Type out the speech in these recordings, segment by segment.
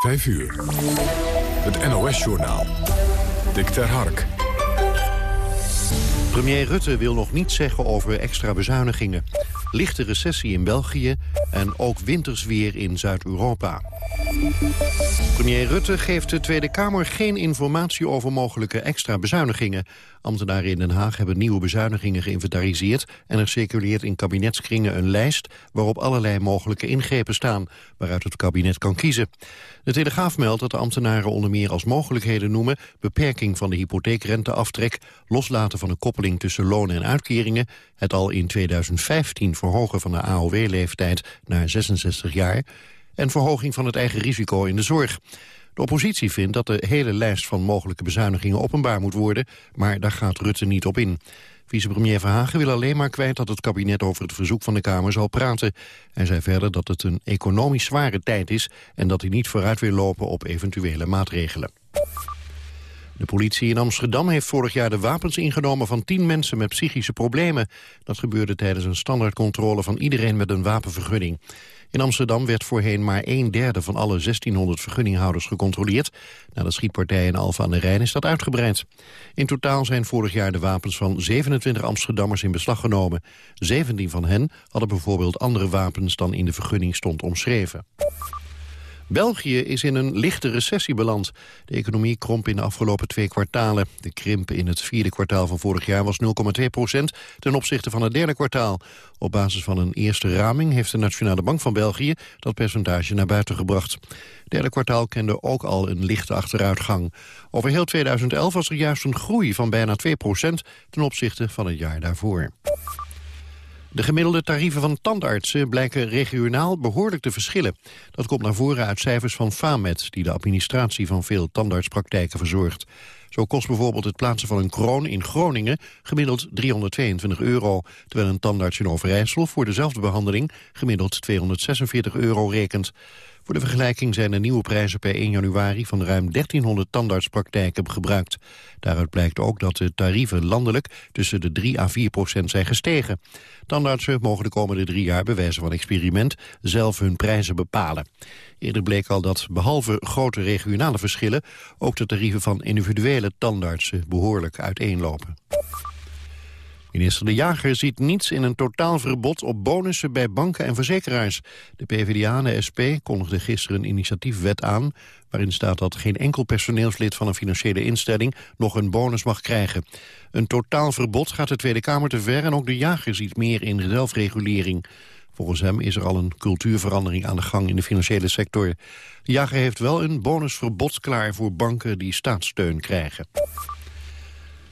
5 uur. Het NOS-journaal. Dick ter Hark. Premier Rutte wil nog niets zeggen over extra bezuinigingen. Lichte recessie in België en ook wintersweer in Zuid-Europa. Premier Rutte geeft de Tweede Kamer geen informatie over mogelijke extra bezuinigingen. Ambtenaren in Den Haag hebben nieuwe bezuinigingen geïnventariseerd... en er circuleert in kabinetskringen een lijst waarop allerlei mogelijke ingrepen staan... waaruit het kabinet kan kiezen. De Telegraaf meldt dat de ambtenaren onder meer als mogelijkheden noemen... beperking van de hypotheekrenteaftrek, loslaten van een koppeling tussen lonen en uitkeringen... het al in 2015 verhogen van de AOW-leeftijd naar 66 jaar en verhoging van het eigen risico in de zorg. De oppositie vindt dat de hele lijst van mogelijke bezuinigingen openbaar moet worden, maar daar gaat Rutte niet op in. Vicepremier Verhagen wil alleen maar kwijt dat het kabinet over het verzoek van de Kamer zal praten. Hij zei verder dat het een economisch zware tijd is en dat hij niet vooruit wil lopen op eventuele maatregelen. De politie in Amsterdam heeft vorig jaar de wapens ingenomen van tien mensen met psychische problemen. Dat gebeurde tijdens een standaardcontrole van iedereen met een wapenvergunning. In Amsterdam werd voorheen maar een derde van alle 1600 vergunninghouders gecontroleerd. Na de schietpartij in Alfa aan de Rijn is dat uitgebreid. In totaal zijn vorig jaar de wapens van 27 Amsterdammers in beslag genomen. 17 van hen hadden bijvoorbeeld andere wapens dan in de vergunning stond omschreven. België is in een lichte recessie beland. De economie kromp in de afgelopen twee kwartalen. De krimp in het vierde kwartaal van vorig jaar was 0,2 procent... ten opzichte van het derde kwartaal. Op basis van een eerste raming heeft de Nationale Bank van België... dat percentage naar buiten gebracht. Het derde kwartaal kende ook al een lichte achteruitgang. Over heel 2011 was er juist een groei van bijna 2 procent... ten opzichte van het jaar daarvoor. De gemiddelde tarieven van tandartsen blijken regionaal behoorlijk te verschillen. Dat komt naar voren uit cijfers van FAMED... die de administratie van veel tandartspraktijken verzorgt. Zo kost bijvoorbeeld het plaatsen van een kroon in Groningen gemiddeld 322 euro, terwijl een tandarts in Overijssel voor dezelfde behandeling gemiddeld 246 euro rekent. Voor de vergelijking zijn de nieuwe prijzen per 1 januari van ruim 1300 tandartspraktijken gebruikt. Daaruit blijkt ook dat de tarieven landelijk tussen de 3 à 4 procent zijn gestegen. Tandartsen mogen de komende drie jaar bij wijze van experiment zelf hun prijzen bepalen. Eerder bleek al dat behalve grote regionale verschillen ook de tarieven van individuele tandartsen behoorlijk uiteenlopen. Minister De Jager ziet niets in een totaalverbod op bonussen bij banken en verzekeraars. De PvdA en de SP kondigden gisteren een initiatiefwet aan... waarin staat dat geen enkel personeelslid van een financiële instelling nog een bonus mag krijgen. Een totaalverbod gaat de Tweede Kamer te ver en ook De Jager ziet meer in zelfregulering. Volgens hem is er al een cultuurverandering aan de gang in de financiële sector. De Jager heeft wel een bonusverbod klaar voor banken die staatssteun krijgen.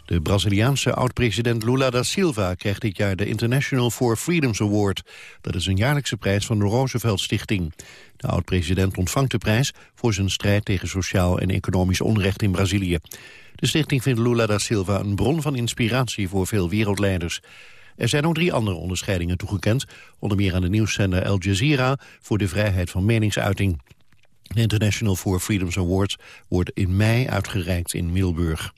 De Braziliaanse oud-president Lula da Silva krijgt dit jaar de International for Freedoms Award. Dat is een jaarlijkse prijs van de Roosevelt Stichting. De oud-president ontvangt de prijs voor zijn strijd tegen sociaal en economisch onrecht in Brazilië. De stichting vindt Lula da Silva een bron van inspiratie voor veel wereldleiders. Er zijn ook drie andere onderscheidingen toegekend, onder meer aan de nieuwszender Al Jazeera voor de vrijheid van meningsuiting. De International for Freedoms Awards wordt in mei uitgereikt in Milburg.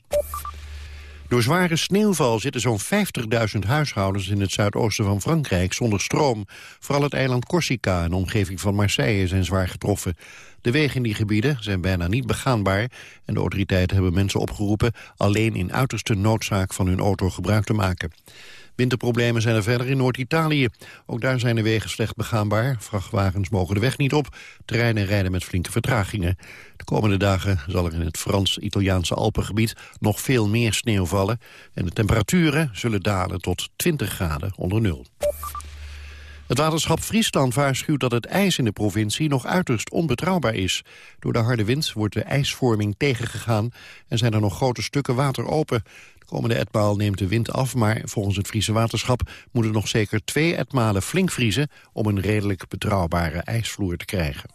Door zware sneeuwval zitten zo'n 50.000 huishoudens in het zuidoosten van Frankrijk zonder stroom. Vooral het eiland Corsica en de omgeving van Marseille zijn zwaar getroffen. De wegen in die gebieden zijn bijna niet begaanbaar en de autoriteiten hebben mensen opgeroepen alleen in uiterste noodzaak van hun auto gebruik te maken. Winterproblemen zijn er verder in Noord-Italië. Ook daar zijn de wegen slecht begaanbaar. Vrachtwagens mogen de weg niet op. Treinen rijden met flinke vertragingen. De komende dagen zal er in het Frans-Italiaanse Alpengebied nog veel meer sneeuw vallen. En de temperaturen zullen dalen tot 20 graden onder nul. Het waterschap Friesland waarschuwt dat het ijs in de provincie nog uiterst onbetrouwbaar is. Door de harde wind wordt de ijsvorming tegengegaan en zijn er nog grote stukken water open. Komende etmaal neemt de wind af, maar volgens het Friese waterschap moet er nog zeker twee etmalen flink vriezen om een redelijk betrouwbare ijsvloer te krijgen.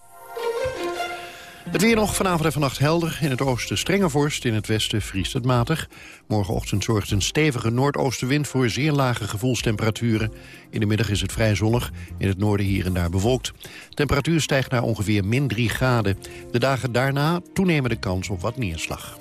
Het weer nog vanavond en vannacht helder. In het oosten strenge vorst, in het westen vriest het matig. Morgenochtend zorgt een stevige noordoostenwind voor zeer lage gevoelstemperaturen. In de middag is het vrij zonnig, in het noorden hier en daar bewolkt. Temperatuur stijgt naar ongeveer min 3 graden. De dagen daarna toenemende kans op wat neerslag.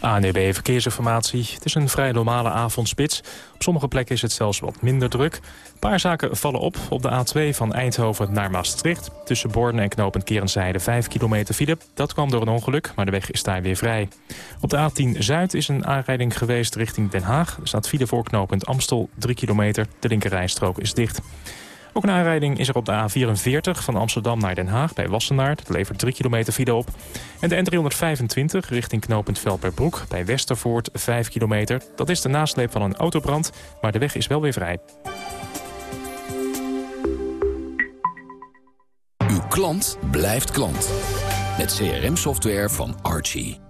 ANEB Verkeersinformatie. Het is een vrij normale avondspits. Op sommige plekken is het zelfs wat minder druk. Een paar zaken vallen op. Op de A2 van Eindhoven naar Maastricht. Tussen Borne en knooppunt Kerenzijde 5 kilometer file. Dat kwam door een ongeluk, maar de weg is daar weer vrij. Op de A10 Zuid is een aanrijding geweest richting Den Haag. Er staat file voor knooppunt Amstel 3 kilometer. De linkerrijstrook is dicht. Ook een aanrijding is er op de A44 van Amsterdam naar Den Haag bij Wassenaar. Dat levert 3 kilometer file op. En de N325 richting knooppunt Velperbroek bij Westervoort 5 kilometer. Dat is de nasleep van een autobrand, maar de weg is wel weer vrij. Uw klant blijft klant. Met CRM-software van Archie.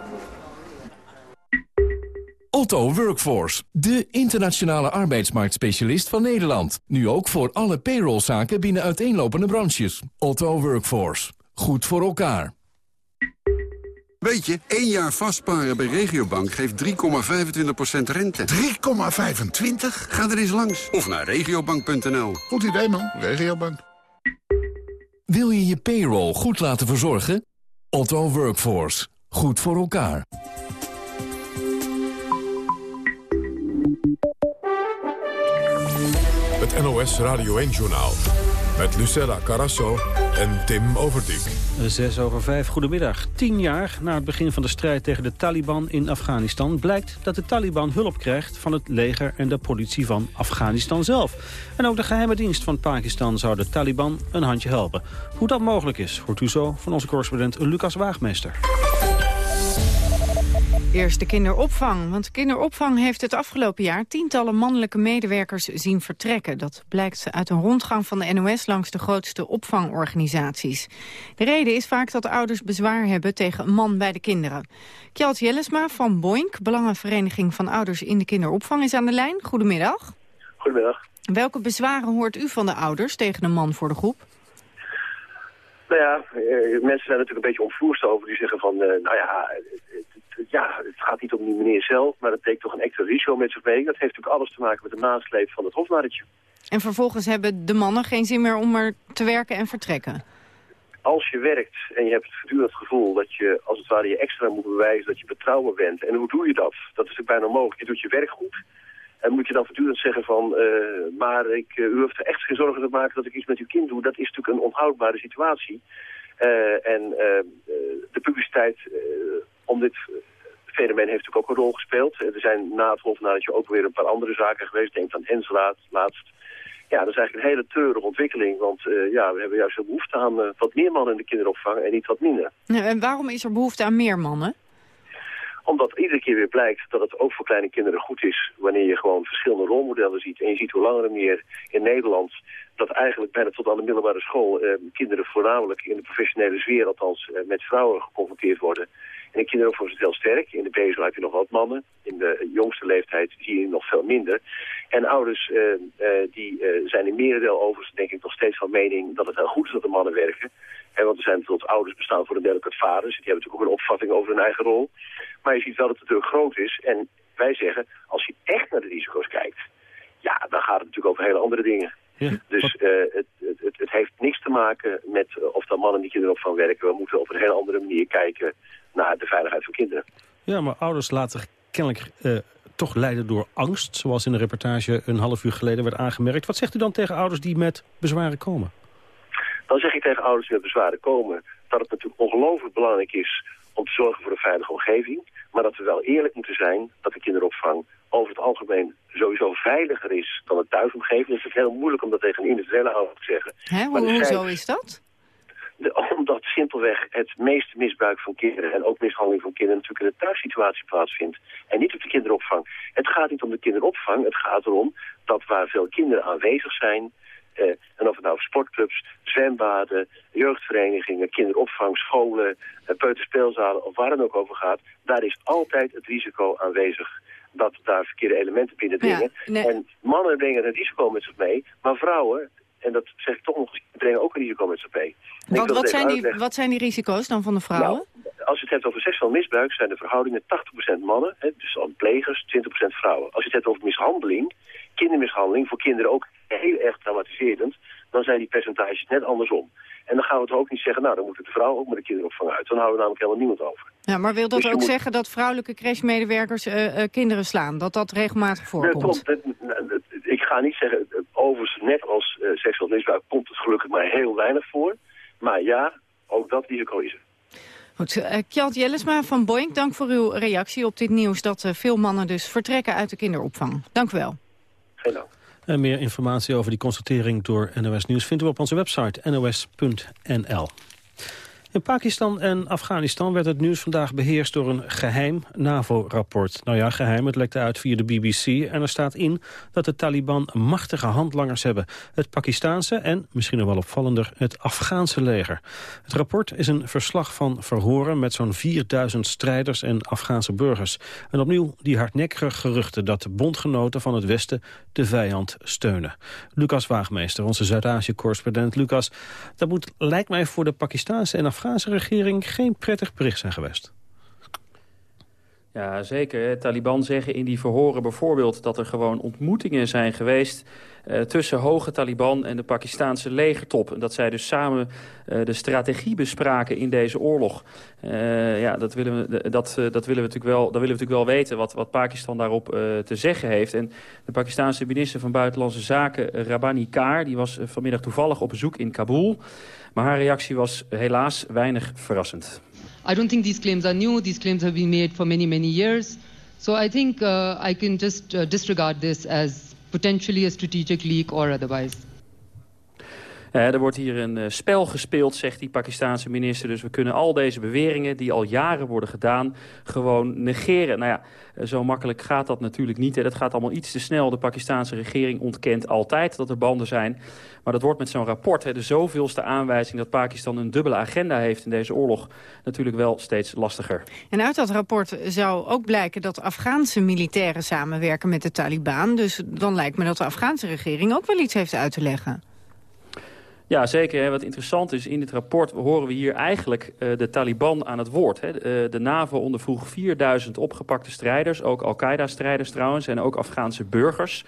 Otto Workforce, de internationale arbeidsmarktspecialist van Nederland. Nu ook voor alle payrollzaken binnen uiteenlopende branches. Otto Workforce. Goed voor elkaar. Weet je, één jaar vastparen bij Regiobank geeft 3,25% rente. 3,25? Ga er eens langs. Of naar regiobank.nl. Goed idee, man. Regiobank. Wil je je payroll goed laten verzorgen? Otto Workforce. Goed voor elkaar. NOS Radio 1-journaal. Met Lucella Carasso en Tim Overdijk. Zes over vijf, goedemiddag. Tien jaar na het begin van de strijd tegen de Taliban in Afghanistan... blijkt dat de Taliban hulp krijgt van het leger en de politie van Afghanistan zelf. En ook de geheime dienst van Pakistan zou de Taliban een handje helpen. Hoe dat mogelijk is, hoort u zo van onze correspondent Lucas Waagmeester. Eerst de kinderopvang. Want kinderopvang heeft het afgelopen jaar tientallen mannelijke medewerkers zien vertrekken. Dat blijkt uit een rondgang van de NOS langs de grootste opvangorganisaties. De reden is vaak dat ouders bezwaar hebben tegen een man bij de kinderen. Kjeld Jellesma van Boink, Belangenvereniging van Ouders in de Kinderopvang, is aan de lijn. Goedemiddag. Goedemiddag. Welke bezwaren hoort u van de ouders tegen een man voor de groep? Nou ja, eh, mensen zijn natuurlijk een beetje onvloerst over. Die zeggen van, eh, nou ja, ja, het gaat niet om die meneer zelf, maar dat betekent toch een extra risico met zich mee. Dat heeft natuurlijk alles te maken met de nasleep van het hofnarretje. En vervolgens hebben de mannen geen zin meer om er te werken en vertrekken? Als je werkt en je hebt het voortdurend het gevoel dat je als het ware je extra moet bewijzen dat je betrouwbaar bent. En hoe doe je dat? Dat is natuurlijk bijna onmogelijk. Je doet je werk goed. En moet je dan voortdurend zeggen van, uh, maar ik, uh, u hoeft er echt geen zorgen te maken dat ik iets met uw kind doe. Dat is natuurlijk een onhoudbare situatie. Uh, en de publiciteit om dit fenomeen heeft natuurlijk ook een rol gespeeld. Er zijn na het hofnaartje ook weer een paar andere zaken geweest. Denk aan Enselaat laatst. Ja, dat is eigenlijk een hele treurige ontwikkeling. Want uh, ja, we hebben juist een behoefte aan uh, wat meer mannen in de kinderopvang en niet wat minder. En waarom is er behoefte aan meer mannen? Omdat iedere keer weer blijkt dat het ook voor kleine kinderen goed is... wanneer je gewoon verschillende rolmodellen ziet. En je ziet hoe langer en meer in Nederland... dat eigenlijk bijna tot aan de middelbare school... Eh, kinderen voornamelijk in de professionele sfeer... althans eh, met vrouwen geconfronteerd worden. In de kinderopvang is het heel sterk. In de BSO heb je nog wat mannen. In de jongste leeftijd zie je nog veel minder. En ouders uh, uh, die uh, zijn in merendeel overigens denk ik nog steeds van mening dat het heel goed is dat de mannen werken. En want er zijn bijvoorbeeld ouders bestaan voor een deel ook uit vaders. Die hebben natuurlijk ook een opvatting over hun eigen rol. Maar je ziet wel dat het natuurlijk groot is. En wij zeggen, als je echt naar de risico's kijkt, ja, dan gaat het natuurlijk over hele andere dingen. Ja. Dus het, het, het, heeft niks te maken met of dan mannen die kinderopvang werken. We moeten op een hele andere manier kijken naar de veiligheid van kinderen. Ja, maar ouders laten kennelijk uh, toch leiden door angst... zoals in de reportage een half uur geleden werd aangemerkt. Wat zegt u dan tegen ouders die met bezwaren komen? Dan zeg ik tegen ouders die met bezwaren komen... dat het natuurlijk ongelooflijk belangrijk is om te zorgen voor een veilige omgeving... maar dat we wel eerlijk moeten zijn dat de kinderopvang over het algemeen sowieso veiliger is dan de thuisomgeving. Het is heel moeilijk om dat tegen een individuele ouder te zeggen. Hè, hoe, hoezo is dat? De, omdat simpelweg het meeste misbruik van kinderen en ook mishandeling van kinderen natuurlijk in de thuissituatie plaatsvindt. En niet op de kinderopvang. Het gaat niet om de kinderopvang, het gaat erom dat waar veel kinderen aanwezig zijn, eh, en of het nou sportclubs, zwembaden, jeugdverenigingen, kinderopvang, scholen, eh, peuterspeelzalen of waar dan ook over gaat, daar is altijd het risico aanwezig dat daar verkeerde elementen. Ja, nee. En mannen brengen het risico met zich mee, maar vrouwen en dat zeg ik toch nog brengen ook een risico met z'n mee. Wat, wat, zijn die, wat zijn die risico's dan van de vrouwen? Nou, als je het hebt over seksueel misbruik zijn de verhoudingen 80% mannen, hè, dus plegers, 20% vrouwen. Als je het hebt over mishandeling, kindermishandeling, voor kinderen ook heel erg traumatiserend, dan zijn die percentages net andersom. En dan gaan we het ook niet zeggen, nou dan moeten de vrouw ook met de kinderopvang uit. Dan houden we namelijk helemaal niemand over. Ja, maar wil dat dus ook zeggen dat vrouwelijke crashmedewerkers uh, kinderen slaan? Dat dat regelmatig voorkomt? Dat, ik ga niet zeggen, overigens net als uh, seksueel misbruik komt het gelukkig maar heel weinig voor. Maar ja, ook dat risico is er. Goed, uh, Kjeld Jellesma van Boeing, dank voor uw reactie op dit nieuws... dat veel mannen dus vertrekken uit de kinderopvang. Dank u wel. Geen dank. En meer informatie over die constatering door NOS Nieuws vindt u op onze website nos.nl. In Pakistan en Afghanistan werd het nieuws vandaag beheerst door een geheim NAVO-rapport. Nou ja, geheim, het lekte uit via de BBC en er staat in dat de Taliban machtige handlangers hebben. Het Pakistaanse en, misschien nog wel opvallender, het Afghaanse leger. Het rapport is een verslag van verhoren met zo'n 4000 strijders en Afghaanse burgers. En opnieuw die hardnekkige geruchten dat de bondgenoten van het Westen de vijand steunen. Lucas Waagmeester, onze Zuid-Azië-correspondent. Lucas, dat moet, lijkt mij voor de Pakistaanse en Afghaanse Afghaanse regering geen prettig bericht zijn geweest. Ja, zeker. Taliban zeggen in die verhoren bijvoorbeeld dat er gewoon ontmoetingen zijn geweest uh, tussen hoge Taliban en de Pakistaanse legertop. En dat zij dus samen uh, de strategie bespraken in deze oorlog. Uh, ja, dat willen we, dat, dat willen we natuurlijk wel, dat willen we natuurlijk wel weten wat, wat Pakistan daarop te zeggen heeft. En de Pakistaanse minister van Buitenlandse Zaken, Rabbani Kaar, die was vanmiddag toevallig op bezoek in Kabul. Maar haar reactie was helaas weinig verrassend. I don't think these claims are new. These claims have been made for many, many years. So I think uh, I can just uh, disregard this as potentially a strategic leak or otherwise. Uh, er wordt hier een uh, spel gespeeld, zegt die Pakistaanse minister. Dus we kunnen al deze beweringen die al jaren worden gedaan... gewoon negeren. Nou ja, uh, zo makkelijk gaat dat natuurlijk niet. Hè. Dat gaat allemaal iets te snel. De Pakistaanse regering ontkent altijd dat er banden zijn. Maar dat wordt met zo'n rapport, hè, de zoveelste aanwijzing... dat Pakistan een dubbele agenda heeft in deze oorlog... natuurlijk wel steeds lastiger. En uit dat rapport zou ook blijken dat Afghaanse militairen samenwerken met de Taliban. Dus dan lijkt me dat de Afghaanse regering ook wel iets heeft uit te leggen. Ja, zeker. Wat interessant is, in dit rapport horen we hier eigenlijk uh, de Taliban aan het woord. Hè. De, uh, de NAVO ondervroeg 4000 opgepakte strijders, ook Al-Qaeda-strijders trouwens, en ook Afghaanse burgers.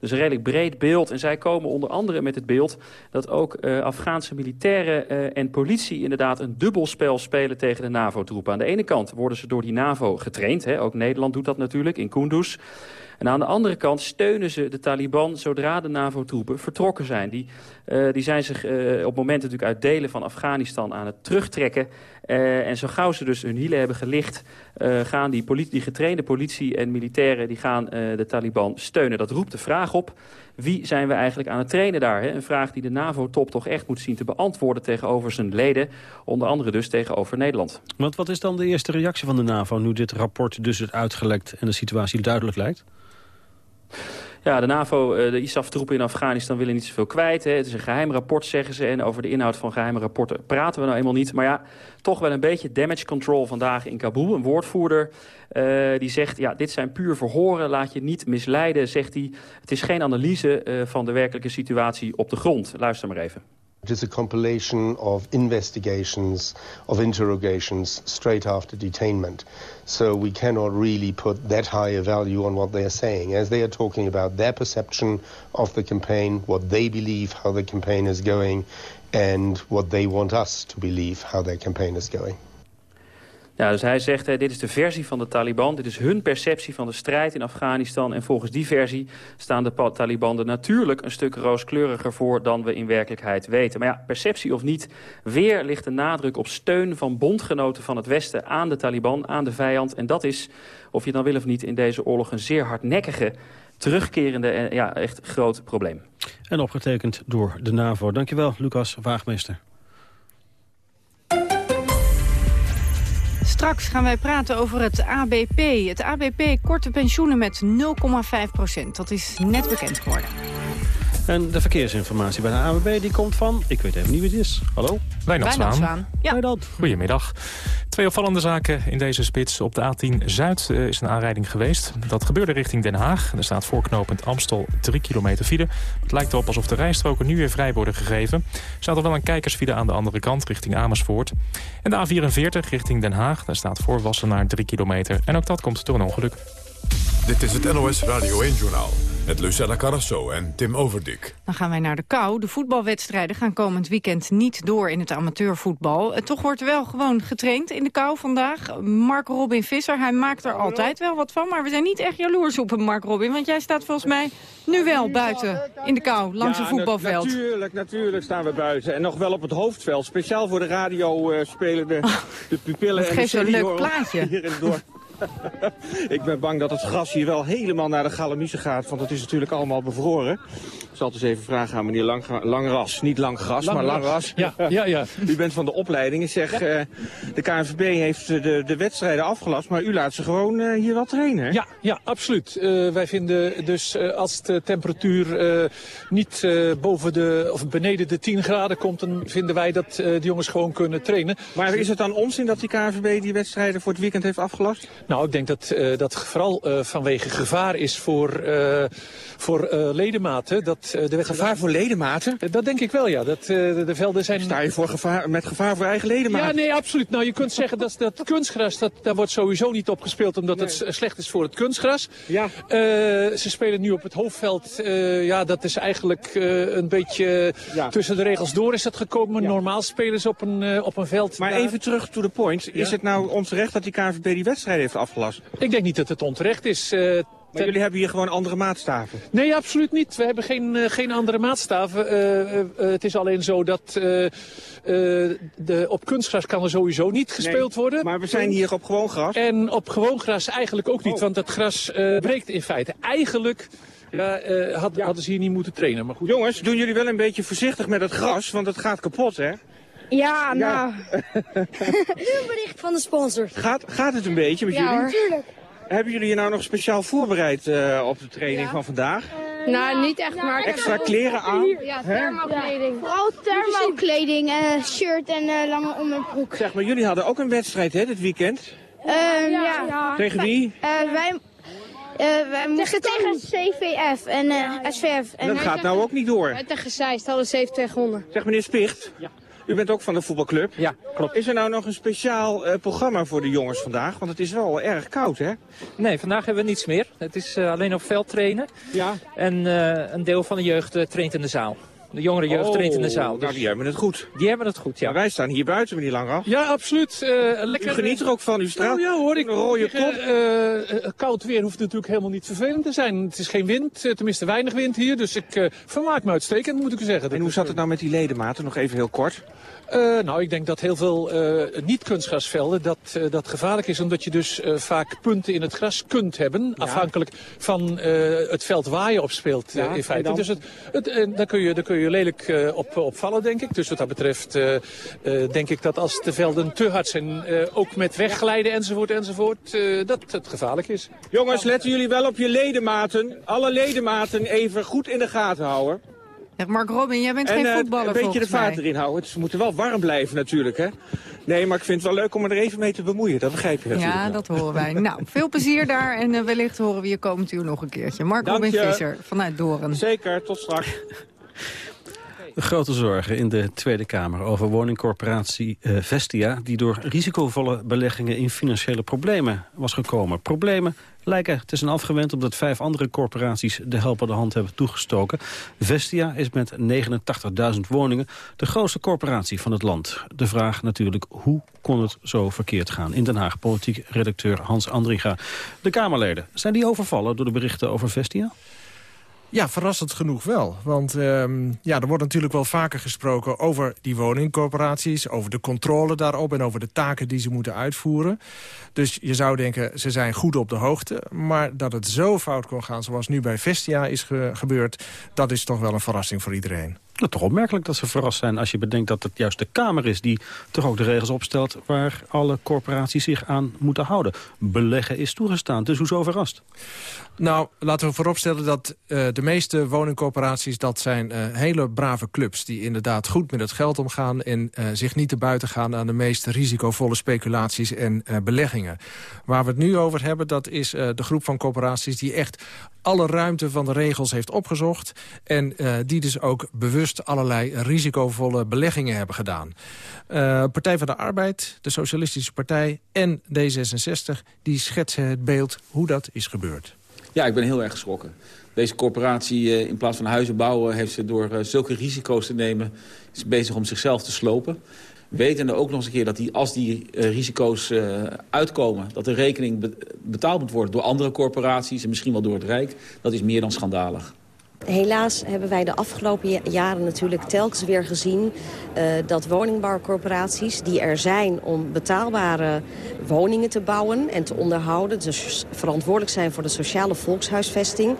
Dus een redelijk breed beeld. En zij komen onder andere met het beeld dat ook uh, Afghaanse militairen en politie inderdaad een dubbelspel spelen tegen de NAVO-troepen. Aan de ene kant worden ze door die NAVO getraind. Hè. Ook Nederland doet dat natuurlijk in Kunduz. En aan de andere kant steunen ze de Taliban zodra de NAVO-troepen vertrokken zijn. Die, uh, die zijn zich uh, op het moment natuurlijk uit delen van Afghanistan aan het terugtrekken. Uh, en zo gauw ze dus hun hielen hebben gelicht... gaan die, die getrainde politie en militairen die gaan, de Taliban steunen. Dat roept de vraag op, wie zijn we eigenlijk aan het trainen daar? Hè? Een vraag die de NAVO-top toch echt moet zien te beantwoorden tegenover zijn leden. Onder andere dus tegenover Nederland. Want wat is dan de eerste reactie van de NAVO... nu dit rapport dus is uitgelekt en de situatie duidelijk lijkt? Ja, de NAVO, eh, de ISAF-troepen in Afghanistan willen niet zoveel kwijt. Hè. Het is een geheim rapport, zeggen ze. En over de inhoud van geheime rapporten praten we nou eenmaal niet. Maar ja, toch wel een beetje damage control vandaag in Kabul. Een woordvoerder uh, die zegt, ja, dit zijn puur verhoren. Laat je niet misleiden, zegt hij. Het is geen analyse uh, van de werkelijke situatie op de grond. Luister maar even. It is a compilation of investigations, of interrogations straight after detainment. So we cannot really put that high a value on what they are saying, as they are talking about their perception of the campaign, what they believe how the campaign is going, and what they want us to believe how their campaign is going. Ja, dus hij zegt, hè, dit is de versie van de Taliban. Dit is hun perceptie van de strijd in Afghanistan. En volgens die versie staan de Taliban er natuurlijk een stuk rooskleuriger voor... dan we in werkelijkheid weten. Maar ja, perceptie of niet, weer ligt de nadruk op steun van bondgenoten van het Westen... aan de Taliban, aan de vijand. En dat is, of je dan wil of niet, in deze oorlog een zeer hardnekkige terugkerende en ja, echt groot probleem. En opgetekend door de NAVO. Dankjewel, Lucas Waagmeester. Straks gaan wij praten over het ABP. Het ABP kort de pensioenen met 0,5 procent. Dat is net bekend geworden. En de verkeersinformatie bij de AWB die komt van... ik weet even niet wie het is. Hallo? Wijnand Wijnand Zwaan. Zwaan. Ja. Wijnand. Goedemiddag. Twee opvallende zaken in deze spits. Op de A10 Zuid eh, is een aanrijding geweest. Dat gebeurde richting Den Haag. Er staat voorknopend Amstel 3 kilometer file. Het lijkt erop alsof de rijstroken nu weer vrij worden gegeven. Er staat er wel een kijkersfile aan de andere kant richting Amersfoort. En de A44 richting Den Haag. Daar staat voor Wassenaar 3 kilometer. En ook dat komt door een ongeluk. Dit is het NOS Radio 1-journaal. Met Lucella Carrasso en Tim Overdik. Dan gaan wij naar de kou. De voetbalwedstrijden gaan komend weekend niet door in het amateurvoetbal. Eh, Toch wordt er wel gewoon getraind in de kou vandaag. Mark Robin Visser, hij maakt er altijd wel wat van. Maar we zijn niet echt jaloers op hem, Mark Robin. Want jij staat volgens mij nu wel buiten in de kou, langs Ja, een voetbalveld. na- Natuurlijk, natuurlijk staan we buiten. En nog wel op het hoofdveld. Speciaal voor de radio eh, spelen de, de pupillen Oh, de geeft zo'n leuk plaatje. Hier in het dorp. Ik ben bang dat het gras hier wel helemaal naar de galamiezen gaat. Want het is natuurlijk allemaal bevroren. Ik zal het eens even vragen aan meneer Lang, Langras. Niet lang gras, maar Langras. Ja, ja, ja. U bent van de opleiding. Ik zeg, eh, de KNVB heeft de, de wedstrijden afgelast. Maar u laat ze gewoon eh, hier wel trainen. hè? Ja, ja, absoluut. Eh, wij vinden dus als de temperatuur niet boven de, of beneden de 10 graden komt, dan vinden wij dat de jongens gewoon kunnen trainen. Maar is het dan onzin dat die KNVB die wedstrijden voor het weekend heeft afgelast? Nou, ik denk dat dat vooral vanwege gevaar is voor, voor ledematen. Dat, eh, de Gevaar voor ledematen? Dat denk ik wel, ja. Dat, eh, de, de velden zijn... Sta je voor gevaar, met gevaar voor eigen ledematen? Ja, nee, absoluut. Nou, je kunt zeggen dat, dat kunstgras, dat, daar wordt sowieso niet op gespeeld omdat het slecht is voor het kunstgras. Ja. Eh, ze spelen nu op het hoofdveld. eh, ja, dat is eigenlijk eh, een beetje Ja. tussen de regels door is dat gekomen. Normaal spelen ze op een, eh, op een veld. Maar daar- even terug to the point. Is het nou onterecht dat die KNVB die wedstrijden heeft afgelast? Ik denk niet dat het onterecht is. Maar jullie hebben hier gewoon andere maatstaven. Nee, absoluut niet. We hebben geen, eh, geen andere maatstaven. Eh, eh, het is alleen zo dat eh, eh, de, op kunstgras kan er sowieso niet gespeeld worden. Maar we zijn hier op gewoon gras. En op gewoon gras eigenlijk ook niet, Oh. want het gras eh, breekt in feite. Eigenlijk ja, eh, had- hadden ze hier niet moeten trainen. Maar goed. Jongens, doen jullie wel een beetje voorzichtig met het gras, want het gaat kapot, hè? Ja, Ja. nou. nu een bericht van de sponsor. Gaat, gaat het een beetje met Ja jullie? hoor. Hebben jullie je nou nog speciaal voorbereid eh, op de training van vandaag? Nou, niet echt, maar... Extra kleren aan? Ja, thermokleding. Vooral thermokleding, eh shirt en eh, lange onderbroek. Zeg maar, jullie hadden ook een wedstrijd, hè, dit weekend? Ehm, ja. Tegen wie? Eh, wij, eh, wij moesten tegen CVF en eh, SVF. En dat gaat nou ook niet door. tegen Zeist hadden 7 gewonnen. Zeg meneer Spicht, u bent ook van de voetbalclub. Ja, klopt. Is er nou nog een speciaal eh, programma voor de jongens vandaag? Want het is wel erg koud, hè? Nee, vandaag hebben we niets meer. Het is eh, alleen op veld trainen. Ja. En eh, een deel van de jeugd traint in de zaal. De jongere jeugd traint in de zaal. Nou, die hebben het goed. Die hebben het goed, ja. Maar wij staan hier buiten, meneer Langraf. Ja, absoluut. Eh, lekker, U geniet er ook van, u straalt Nou ja hoor, ik een rode kop. eh, eh, koud weer hoeft natuurlijk helemaal niet vervelend te zijn. Het is geen wind, eh, tenminste weinig wind hier. Dus ik eh, vermaak me uitstekend, moet ik u zeggen. En hoe zat het nou met die ledematen? Nog even heel kort. Eh, nou, ik denk dat heel veel eh, niet-kunstgrasvelden dat, eh, dat gevaarlijk is. Omdat je dus eh, vaak punten in het gras kunt hebben. Afhankelijk van eh, het veld waar je op speelt Ja, in feite. en dan? Dus het, het, daar, kun je, daar kun je lelijk eh, op, op vallen, denk ik. Dus wat dat betreft eh, eh, denk ik dat als de velden te hard zijn... eh, ook met wegglijden enzovoort enzovoort, eh, dat het gevaarlijk is. Jongens, letten jullie wel op je ledematen. Alle ledematen even goed in de gaten houden. Ja, Mark Robin, jij bent en geen eh, voetballer een beetje de vaart erin houden. Ze moeten wel warm blijven natuurlijk, hè? Nee, maar ik vind het wel leuk om me er even mee te bemoeien. Dat begrijp je natuurlijk. Ja, dat horen wij. Nou, veel plezier daar en eh, wellicht horen we je komend uur nog een keertje. Mark Dank Robin je. Visser vanuit Doren. Zeker, tot straks. Grote zorgen in de Tweede Kamer over woningcorporatie eh, Vestia... die door risicovolle beleggingen in financiële problemen was gekomen. Problemen lijken te zijn afgewend omdat vijf andere corporaties de helpende hand hebben toegestoken. Vestia is met 89.000 woningen de grootste corporatie van het land. De vraag natuurlijk, hoe kon het zo verkeerd gaan? In Den Haag, politiek redacteur Hans Andringa. De Kamerleden, zijn die overvallen door de berichten over Vestia? Ja, verrassend genoeg wel. Want ehm, ja, er wordt natuurlijk wel vaker gesproken over die woningcorporaties... over de controle daarop en over de taken die ze moeten uitvoeren. Dus je zou denken, ze zijn goed op de hoogte. Maar dat het zo fout kon gaan zoals nu bij Vestia is ge- gebeurd... dat is toch wel een verrassing voor iedereen. Nou, toch opmerkelijk dat ze verrast zijn als je bedenkt dat het juist de Kamer is... die toch ook de regels opstelt waar alle corporaties zich aan moeten houden. Beleggen is toegestaan, dus hoezo verrast? Nou, laten we vooropstellen dat uh, de meeste woningcorporaties... dat zijn uh, hele brave clubs die inderdaad goed met het geld omgaan... en uh, zich niet te buiten gaan aan de meest risicovolle speculaties en beleggingen. Waar we het nu over hebben, dat is de groep van corporaties... die echt alle ruimte van de regels heeft opgezocht... en die dus ook bewust allerlei risicovolle beleggingen hebben gedaan. Partij van de Arbeid, de Socialistische Partij en D66... die schetsen het beeld hoe dat is gebeurd. Ja, ik ben heel erg geschrokken. Deze corporatie, eh, in plaats van huizen bouwen... heeft ze door eh, zulke risico's te nemen... is bezig om zichzelf te slopen. Wetende ook nog eens een keer dat die, als die risico's uitkomen... dat de rekening betaald moet worden door andere corporaties... en misschien wel door het Rijk, dat is meer dan schandalig. Helaas hebben wij de afgelopen jaren natuurlijk telkens weer gezien... Uh, dat woningbouwcorporaties die er zijn om betaalbare woningen te bouwen en te onderhouden... dus verantwoordelijk zijn voor de sociale volkshuisvesting...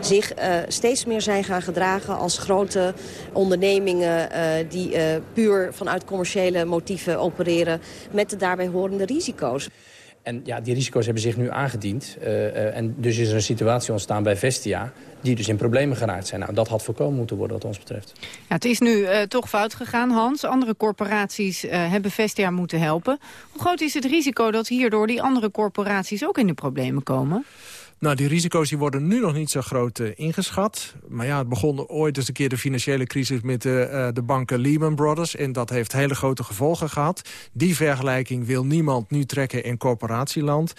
zich uh, steeds meer zijn gaan gedragen als grote ondernemingen... Uh, die puur vanuit commerciële motieven opereren met de daarbij horende risico's. En ja, die risico's hebben zich nu aangediend. Uh, uh, en dus is er een situatie ontstaan bij Vestia... die dus in problemen geraakt zijn. Nou, dat had voorkomen moeten worden wat ons betreft. Ja, het is nu uh, toch fout gegaan, Hans. Andere corporaties hebben Vestia moeten helpen. Hoe groot is het risico dat hierdoor die andere corporaties ook in de problemen komen? Nou, die risico's die worden nu nog niet zo groot uh, ingeschat. Maar ja, het begon ooit eens een keer de financiële crisis met de, uh, de banken Lehman Brothers. En dat heeft hele grote gevolgen gehad. Die vergelijking wil niemand nu trekken in corporatieland.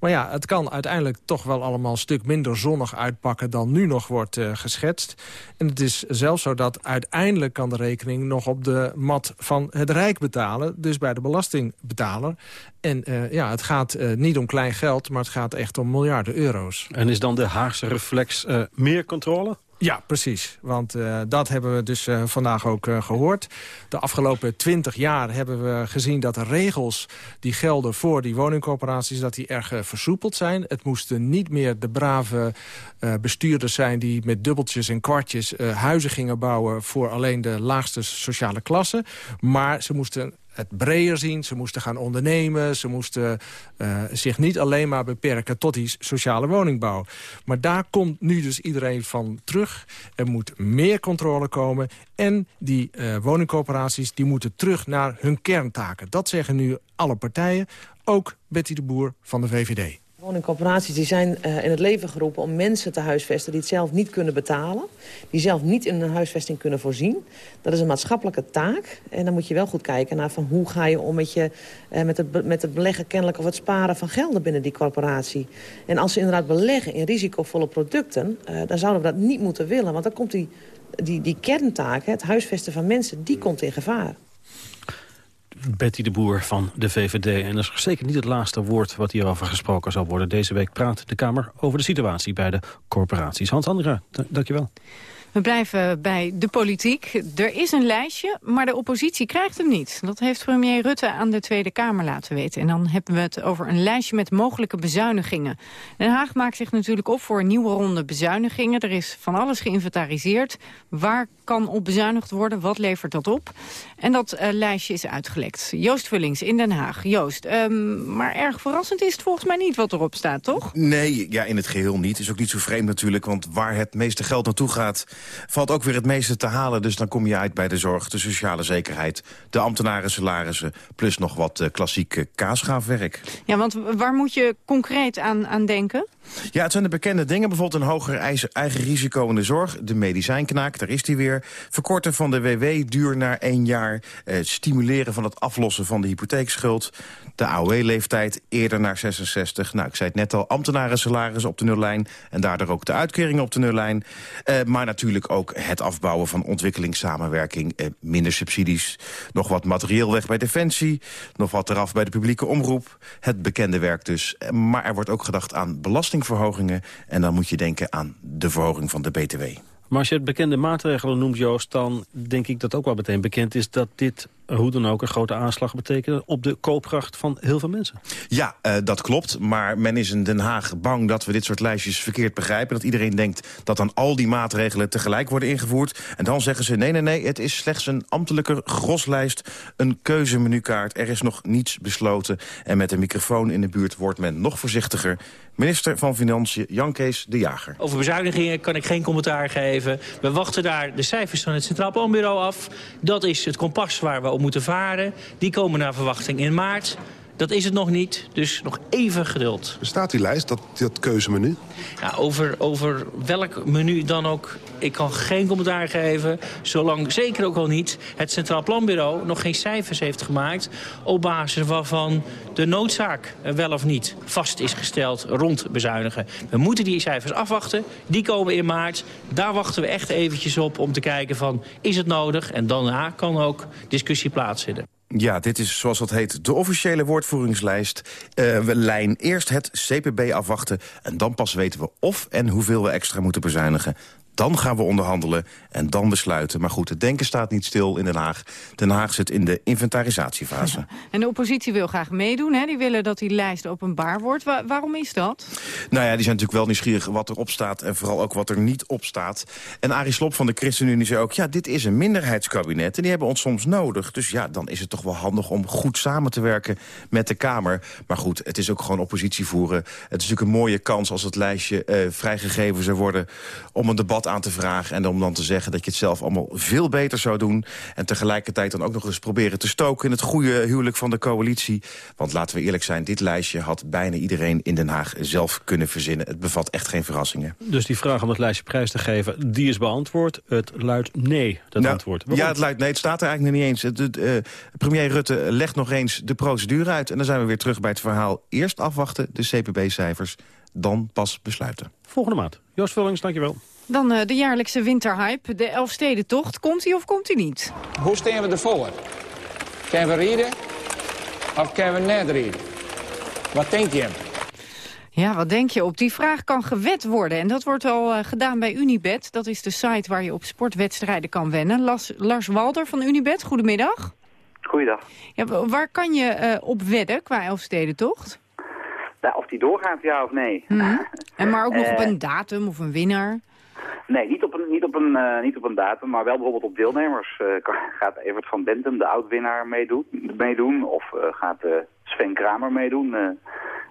Maar ja, het kan uiteindelijk toch wel allemaal een stuk minder zonnig uitpakken... dan nu nog wordt geschetst. En het is zelfs zo dat uiteindelijk kan de rekening nog op de mat van het Rijk betalen. Dus bij de belastingbetaler. En ja, het gaat niet om klein geld, maar het gaat echt om miljarden euro's. En is dan de Haagse reflex uh, meer controle? Ja, precies. Want uh, dat hebben we dus uh, vandaag ook uh, gehoord. De afgelopen twintig jaar hebben we gezien dat de regels die gelden voor die woningcorporaties... dat die erg versoepeld zijn. Het moesten niet meer de brave bestuurders zijn... die met dubbeltjes en kwartjes huizen gingen bouwen... voor alleen de laagste sociale klasse. Maar ze moesten het breder zien. Ze moesten gaan ondernemen. Ze moesten uh, zich niet alleen maar beperken tot die sociale woningbouw. Maar daar komt nu dus iedereen van terug. Er moet meer controle komen. En die uh, woningcorporaties die moeten terug naar hun kerntaken. Dat zeggen nu alle partijen. Ook Betty de Boer van de VVD. Woningcorporaties die zijn uh, in het leven geroepen om mensen te huisvesten die het zelf niet kunnen betalen. Die zelf niet in een huisvesting kunnen voorzien. Dat is een maatschappelijke taak. En dan moet je wel goed kijken naar van hoe ga je om met, je, uh, met, het, met het beleggen kennelijk of het sparen van gelden binnen die corporatie. En als ze inderdaad beleggen in risicovolle producten, uh, dan zouden we dat niet moeten willen. Want dan komt die, die, die kerntaak, het huisvesten van mensen, die komt in gevaar. Betty de Boer van de VVD. En dat is zeker niet het laatste woord wat hierover gesproken zal worden. Deze week praat de Kamer over de situatie bij de corporaties. Hans Andra, dankjewel. We blijven bij de politiek. Er is een lijstje, maar de oppositie krijgt hem niet. Dat heeft premier Rutte aan de Tweede Kamer laten weten. En dan hebben we het over een lijstje met mogelijke bezuinigingen. Den Haag maakt zich natuurlijk op voor een nieuwe ronde bezuinigingen. Er is van alles geïnventariseerd. Waar kan op bezuinigd worden? Wat levert dat op? En dat uh, lijstje is uitgelekt. Joost Vullings in Den Haag. Joost, um, maar erg verrassend is het volgens mij niet wat erop staat, toch? Nee, ja, in het geheel niet. Is ook niet zo vreemd natuurlijk, want waar het meeste geld naartoe gaat valt ook weer het meeste te halen. Dus dan kom je uit bij de zorg, de sociale zekerheid... de ambtenaren salarissen, plus nog wat uh, klassiek kaasgaafwerk. Ja, want waar moet je concreet aan, aan denken? Ja, het zijn de bekende dingen. Bijvoorbeeld een hoger eigen risico in de zorg. De medicijnknaak, daar is die weer. Verkorten van de WW-duur naar één jaar. Eh, stimuleren van het aflossen van de hypotheekschuld. De AOW-leeftijd eerder naar 66. Nou, ik zei het net al, ambtenaren salaris op de nullijn. En daardoor ook de uitkeringen op de nullijn. Uh, maar natuurlijk ook het afbouwen van ontwikkelingssamenwerking. Uh, minder subsidies. Nog wat materieel weg bij Defensie. Nog wat eraf bij de publieke omroep. Het bekende werk dus. Maar er wordt ook gedacht aan belastingverhogingen. En dan moet je denken aan de verhoging van de BTW. Maar als je het bekende maatregelen noemt, Joost... dan denk ik dat ook wel meteen bekend is dat dit hoe dan ook een grote aanslag betekenen... op de koopkracht van heel veel mensen. Ja, uh, dat klopt. Maar men is in Den Haag bang dat we dit soort lijstjes verkeerd begrijpen. Dat iedereen denkt dat dan al die maatregelen tegelijk worden ingevoerd. En dan zeggen ze, nee, nee, nee, het is slechts een ambtelijke groslijst. Een keuzemenukaart. Er is nog niets besloten. En met een microfoon in de buurt wordt men nog voorzichtiger. Minister van Financiën, Jan Kees de Jager. Over bezuinigingen kan ik geen commentaar geven. We wachten daar de cijfers van het Centraal Planbureau af. Dat is het kompas waar we op moeten varen. Die komen naar verwachting in maart. Dat is het nog niet, dus nog even geduld. Staat die lijst, dat, dat keuzemenu? Ja, over, over welk menu dan ook, ik kan geen commentaar geven... zolang zeker ook al niet het Centraal Planbureau nog geen cijfers heeft gemaakt... op basis waarvan de noodzaak wel of niet vast is gesteld rond bezuinigen. We moeten die cijfers afwachten, die komen in maart. Daar wachten we echt eventjes op om te kijken van, is het nodig? En daarna kan ook discussie plaatsvinden. Ja, dit is zoals dat heet de officiële woordvoeringslijst. Uh, we lijn eerst het CPB afwachten en dan pas weten we of en hoeveel we extra moeten bezuinigen. Dan gaan we onderhandelen en dan besluiten. Maar goed, het denken staat niet stil in Den Haag. Den Haag zit in de inventarisatiefase. En de oppositie wil graag meedoen. Hè? Die willen dat die lijst openbaar wordt. waarom is dat? Nou ja, die zijn natuurlijk wel nieuwsgierig wat erop staat... en vooral ook wat er niet op staat. En Arie Slob van de ChristenUnie zei ook... ja, dit is een minderheidskabinet en die hebben ons soms nodig. Dus ja, dan is het toch wel handig om goed samen te werken met de Kamer. Maar goed, het is ook gewoon oppositie voeren. Het is natuurlijk een mooie kans als het lijstje uh, vrijgegeven zou worden... om een debat aan te vragen en om dan te zeggen... dat je het zelf allemaal veel beter zou doen. En tegelijkertijd dan ook nog eens proberen te stoken... in het goede huwelijk van de coalitie. Want laten we eerlijk zijn, dit lijstje had bijna iedereen in Den Haag zelf kunnen verzinnen. Het bevat echt geen verrassingen. Dus die vraag om het lijstje prijs te geven, die is beantwoord. Het luidt nee, dat nou, antwoord. Ja, het luidt nee. Het staat er eigenlijk nog niet eens. De, uh, premier Rutte legt nog eens de procedure uit. En dan zijn we weer terug bij het verhaal. Eerst afwachten, de CPB-cijfers, dan pas besluiten. Volgende maand. Joost Vullings, dankjewel. Dan uh, de jaarlijkse winterhype, de Elfstedentocht. Komt hij of komt hij niet? Hoe staan we ervoor? Kunnen we rijden of kunnen we net rijden? Wat denk je? Ja, wat denk je? Op die vraag kan gewet worden. En dat wordt al uh, gedaan bij Unibet. Dat is de site waar je op sportwedstrijden kan wennen. Las, Lars Walder van Unibet, goedemiddag. Goeiedag. Ja, waar kan je uh, op wedden qua Elfstedentocht? Nou, of die doorgaat, ja of nee. Mm -hmm. En maar ook nog op een datum of een winnaar? Nee, niet op een, niet op een, uh, niet op een datum, maar wel bijvoorbeeld op deelnemers. Uh, gaat Evert van Bentum, de oud-winnaar, meedoen, meedoen? Of uh, gaat Sven Kramer meedoen,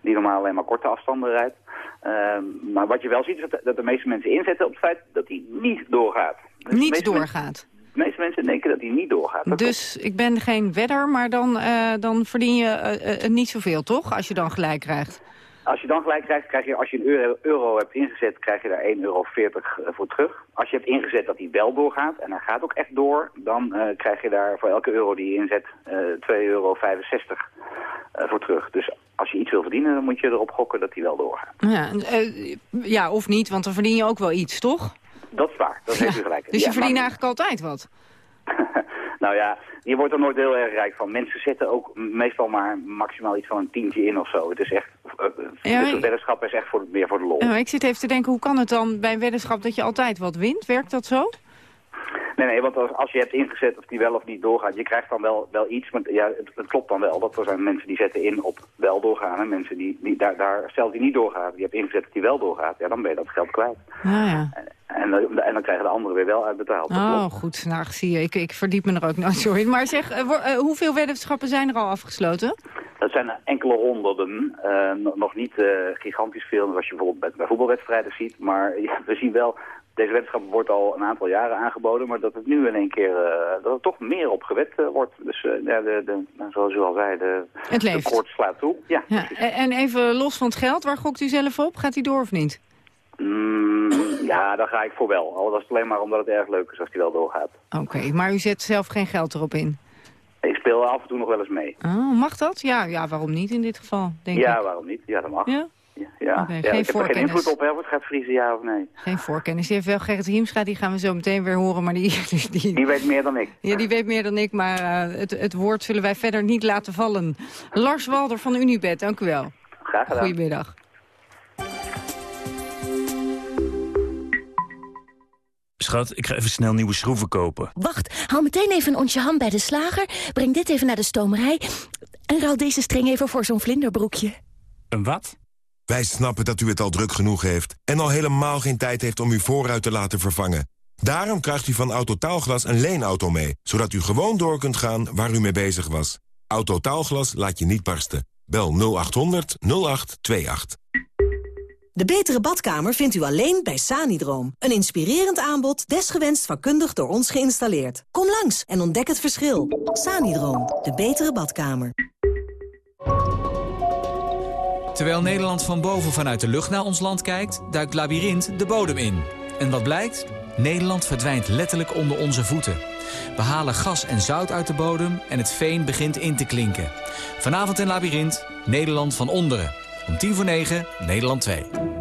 die normaal alleen maar korte afstanden rijdt? Ehm, maar wat je wel ziet is dat, dat, de meeste mensen inzetten op het feit dat hij niet doorgaat. Dus niet doorgaat? de meeste mensen denken dat hij niet doorgaat. Dat dus ik ben geen wedder, maar dan, dan verdien je niet zoveel, toch? Als je dan gelijk krijgt. Als je dan gelijk krijgt, krijg je, als je een euro, euro hebt ingezet, krijg je daar 1,40 euro voor terug. Als je hebt ingezet dat hij wel doorgaat, en hij gaat ook echt door, dan uh, krijg je daar voor elke euro die je inzet uh, 2,65 euro voor terug. Dus als je iets wil verdienen, dan moet je erop gokken dat hij wel doorgaat. Ja, ja, of niet, want dan verdien je ook wel iets, toch? Dat is waar, dat heeft u gelijk. Dus je ja, verdient eigenlijk altijd wat? nou ja, je wordt er nooit heel erg rijk van. Mensen zetten ook meestal maar maximaal iets van een tientje in of zo. Het is echt, uh, ja, dus weddenschap is echt voor, meer voor de lol. Ja, ik zit even te denken, hoe kan het dan bij een weddenschap dat je altijd wat wint? Werkt dat zo? Nee, nee, want als, als je hebt ingezet of die wel of niet doorgaat, je krijgt dan wel, wel iets. Maar ja, het, het klopt dan wel. Dat er zijn mensen die zetten in op wel doorgaan. En mensen die, die daar, daar, stel die niet doorgaat, die hebt ingezet dat die wel doorgaat. Ja, dan ben je dat geld kwijt. Ah, ja. En, en, en, dan krijgen de anderen weer wel uitbetaald. Oh, goed. Nou, zie je, ik, ik verdiep me er ook nooit zo in. Maar zeg, uh, uh, hoeveel weddenschappen zijn er al afgesloten? Dat zijn enkele honderden. Uh, nog niet gigantisch veel, zoals je bijvoorbeeld bij, bij voetbalwedstrijden ziet. Maar ja, we zien wel deze wetenschap wordt al een aantal jaren aangeboden, maar dat het nu in één keer uh, dat er toch meer op gewet uh, wordt. Dus uh, ja, de, de, nou, zoals u al zei, de, het leeft. de koord slaat toe. Ja, ja. En even los van het geld, waar gokt u zelf op? Gaat hij door of niet? Mm, ja, daar ga ik voor wel. Al was het alleen maar omdat het erg leuk is als hij wel doorgaat. Oké, okay, maar u zet zelf geen geld erop in? Ik speel af en toe nog wel eens mee. Oh, mag dat? Ja, ja waarom niet in dit geval, denk ja, ik. waarom niet? Ja, dat mag. Ja? Ja. Okay, ja geen ik heb er geen invloed op hè, of het gaat vriezen, ja of nee. Geen voorkennis. Die heeft wel Gerrit Hiemstra, die gaan we zo meteen weer horen. Maar die, die, die weet meer dan ik. Ja, die weet meer dan ik, maar uh, het, het woord zullen wij verder niet laten vallen. Lars Walder van Unibed, dank u wel. Graag gedaan. Goedemiddag. Schat, ik ga even snel nieuwe schroeven kopen. Wacht, haal meteen even een onsje ham bij de slager. Breng dit even naar de stomerij. En ruil deze string even voor zo'n vlinderbroekje. Een wat? Wij snappen dat u het al druk genoeg heeft... en al helemaal geen tijd heeft om uw voorruit te laten vervangen. Daarom krijgt u van Autotaalglas een leenauto mee... zodat u gewoon door kunt gaan waar u mee bezig was. Autotaalglas laat je niet barsten. Bel 0800 0828. De betere badkamer vindt u alleen bij Sanidroom. Een inspirerend aanbod, desgewenst vakkundig door ons geïnstalleerd. Kom langs en ontdek het verschil. Sanidroom, de betere badkamer. Terwijl Nederland van boven vanuit de lucht naar ons land kijkt... duikt Labyrinth de bodem in. En wat blijkt? Nederland verdwijnt letterlijk onder onze voeten. We halen gas en zout uit de bodem en het veen begint in te klinken. Vanavond in Labyrinth, Nederland van onderen. Om tien voor negen, Nederland 2.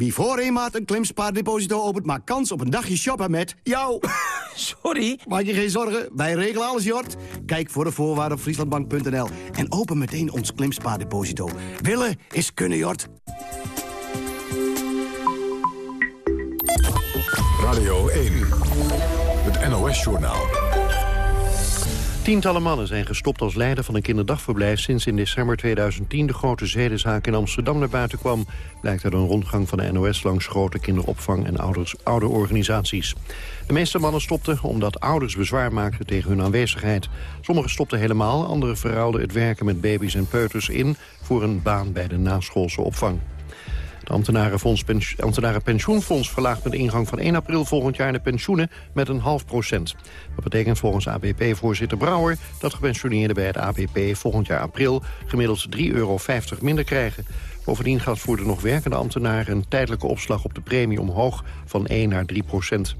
Wie voor een maand een klimspaardeposito opent... maakt kans op een dagje shoppen met jou. Sorry? Maak je geen zorgen, wij regelen alles, Jort. Kijk voor de voorwaarden op frieslandbank.nl. En open meteen ons klimspaardeposito. Willen is kunnen, Jort. Radio 1, het NOS-journaal. Tientallen mannen zijn gestopt als leider van een kinderdagverblijf... sinds in december 2010 de grote zedenzaak in Amsterdam naar buiten kwam... blijkt uit een rondgang van de NOS langs grote kinderopvang en ouders, ouderorganisaties. De meeste mannen stopten omdat ouders bezwaar maakten tegen hun aanwezigheid. Sommigen stopten helemaal, anderen verruilden het werken met baby's en peuters in... voor een baan bij de naschoolse opvang. Ambtenarenfonds, Ambtenarenpensioenfonds verlaagt met ingang van 1 april volgend jaar de pensioenen met een half procent. Dat betekent volgens ABP-voorzitter Brouwer dat gepensioneerden bij het ABP volgend jaar april gemiddeld 3,50 euro minder krijgen. Bovendien gaat voor de nog werkende ambtenaren een tijdelijke opslag op de premie omhoog van 1 naar 3 procent.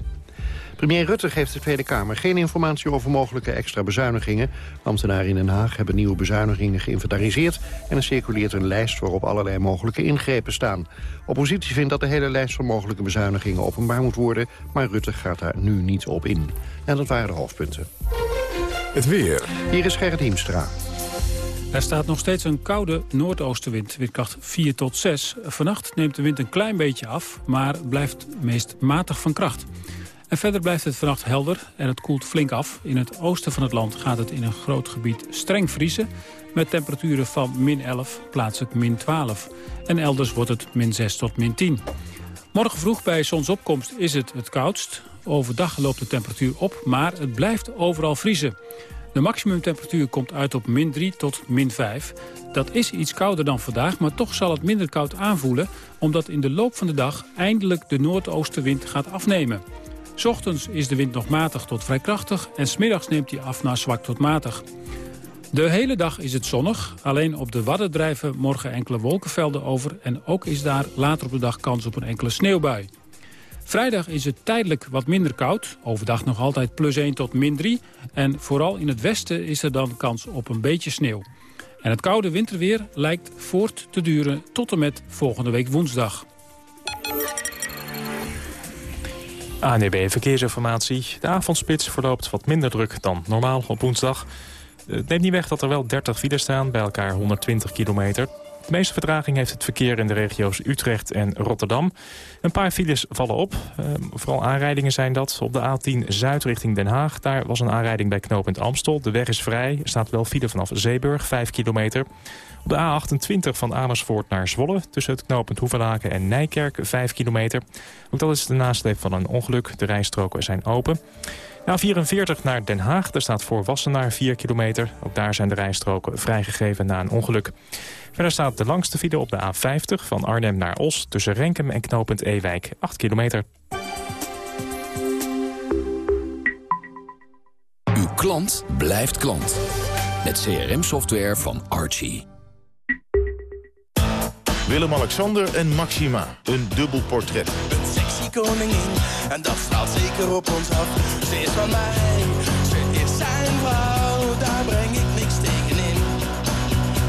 Premier Rutte geeft de Tweede Kamer geen informatie over mogelijke extra bezuinigingen. Ambtenaren in Den Haag hebben nieuwe bezuinigingen geïnventariseerd... en er circuleert een lijst waarop allerlei mogelijke ingrepen staan. Oppositie vindt dat de hele lijst van mogelijke bezuinigingen openbaar moet worden... maar Rutte gaat daar nu niet op in. En dat waren de hoofdpunten. Het weer. Hier is Gerrit Hiemstra. Er staat nog steeds een koude noordoostenwind, windkracht 4 tot 6. Vannacht neemt de wind een klein beetje af, maar blijft meest matig van kracht. En verder blijft het vannacht helder en het koelt flink af. In het oosten van het land gaat het in een groot gebied streng vriezen... met temperaturen van min 11, plaatselijk min 12. En elders wordt het min 6 tot min 10. Morgen vroeg bij zonsopkomst is het het koudst. Overdag loopt de temperatuur op, maar het blijft overal vriezen. De maximumtemperatuur komt uit op min 3 tot min 5. Dat is iets kouder dan vandaag, maar toch zal het minder koud aanvoelen... omdat in de loop van de dag eindelijk de noordoostenwind gaat afnemen. Ochtends is de wind nog matig tot vrij krachtig en smiddags neemt hij af naar zwak tot matig. De hele dag is het zonnig, alleen op de Wadden drijven morgen enkele wolkenvelden over... en ook is daar later op de dag kans op een enkele sneeuwbui. Vrijdag is het tijdelijk wat minder koud, overdag nog altijd plus 1 tot min 3... en vooral in het westen is er dan kans op een beetje sneeuw. En het koude winterweer lijkt voort te duren tot en met volgende week woensdag. ANEB Verkeersinformatie. De avondspits verloopt wat minder druk dan normaal op woensdag. Het neemt niet weg dat er wel 30 files staan, bij elkaar 120 kilometer. De meeste vertraging heeft het verkeer in de regio's Utrecht en Rotterdam. Een paar files vallen op. Uh, vooral aanrijdingen zijn dat. Op de A10 Zuid richting Den Haag. Daar was een aanrijding bij knooppunt Amstel. De weg is vrij. Er staat wel file vanaf Zeeburg, 5 kilometer. Op de A28 van Amersfoort naar Zwolle... tussen het knooppunt Hoevelaken en Nijkerk, 5 kilometer. Ook dat is de nasleep van een ongeluk. De rijstroken zijn open. A44 naar Den Haag. Daar staat voor Wassenaar 4 kilometer. Ook daar zijn de rijstroken vrijgegeven na een ongeluk. Verder staat de langste file op de A50 van Arnhem naar Os... tussen Renkum en knooppunt Ewijk, 8 kilometer. Uw klant blijft klant. Met CRM-software van Archie. Willem-Alexander en Maxima. Een dubbel portret. Een sexy koningin, en dat straalt zeker op ons af. Ze is van mij, ze is zijn vrouw, daar breng ik niks tegen in.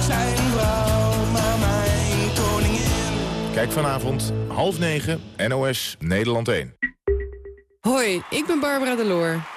Zijn vrouw, maar mijn koningin. Kijk vanavond half negen NOS Nederland 1. Hoi, ik ben Barbara Deloor.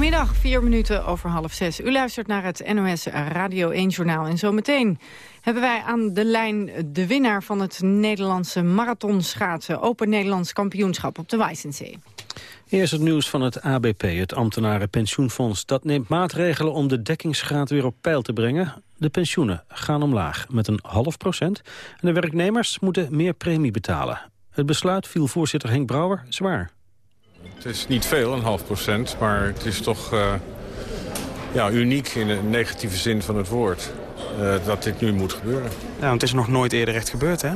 Goedemiddag, vier minuten over half zes. U luistert naar het NOS Radio 1-journaal. En zometeen hebben wij aan de lijn de winnaar van het Nederlandse marathonschaatsen... Open Nederlands kampioenschap op de Weissensee. Eerst het nieuws van het ABP, het Ambtenarenpensioenfonds. Dat neemt maatregelen om de dekkingsgraad weer op peil te brengen. De pensioenen gaan omlaag met een half procent. En de werknemers moeten meer premie betalen. Het besluit viel voorzitter Henk Brouwer zwaar. Het is niet veel, een half procent, maar het is toch uh, ja, uniek in de negatieve zin van het woord. Uh, dat dit nu moet gebeuren. Ja, want het is nog nooit eerder echt gebeurd, hè?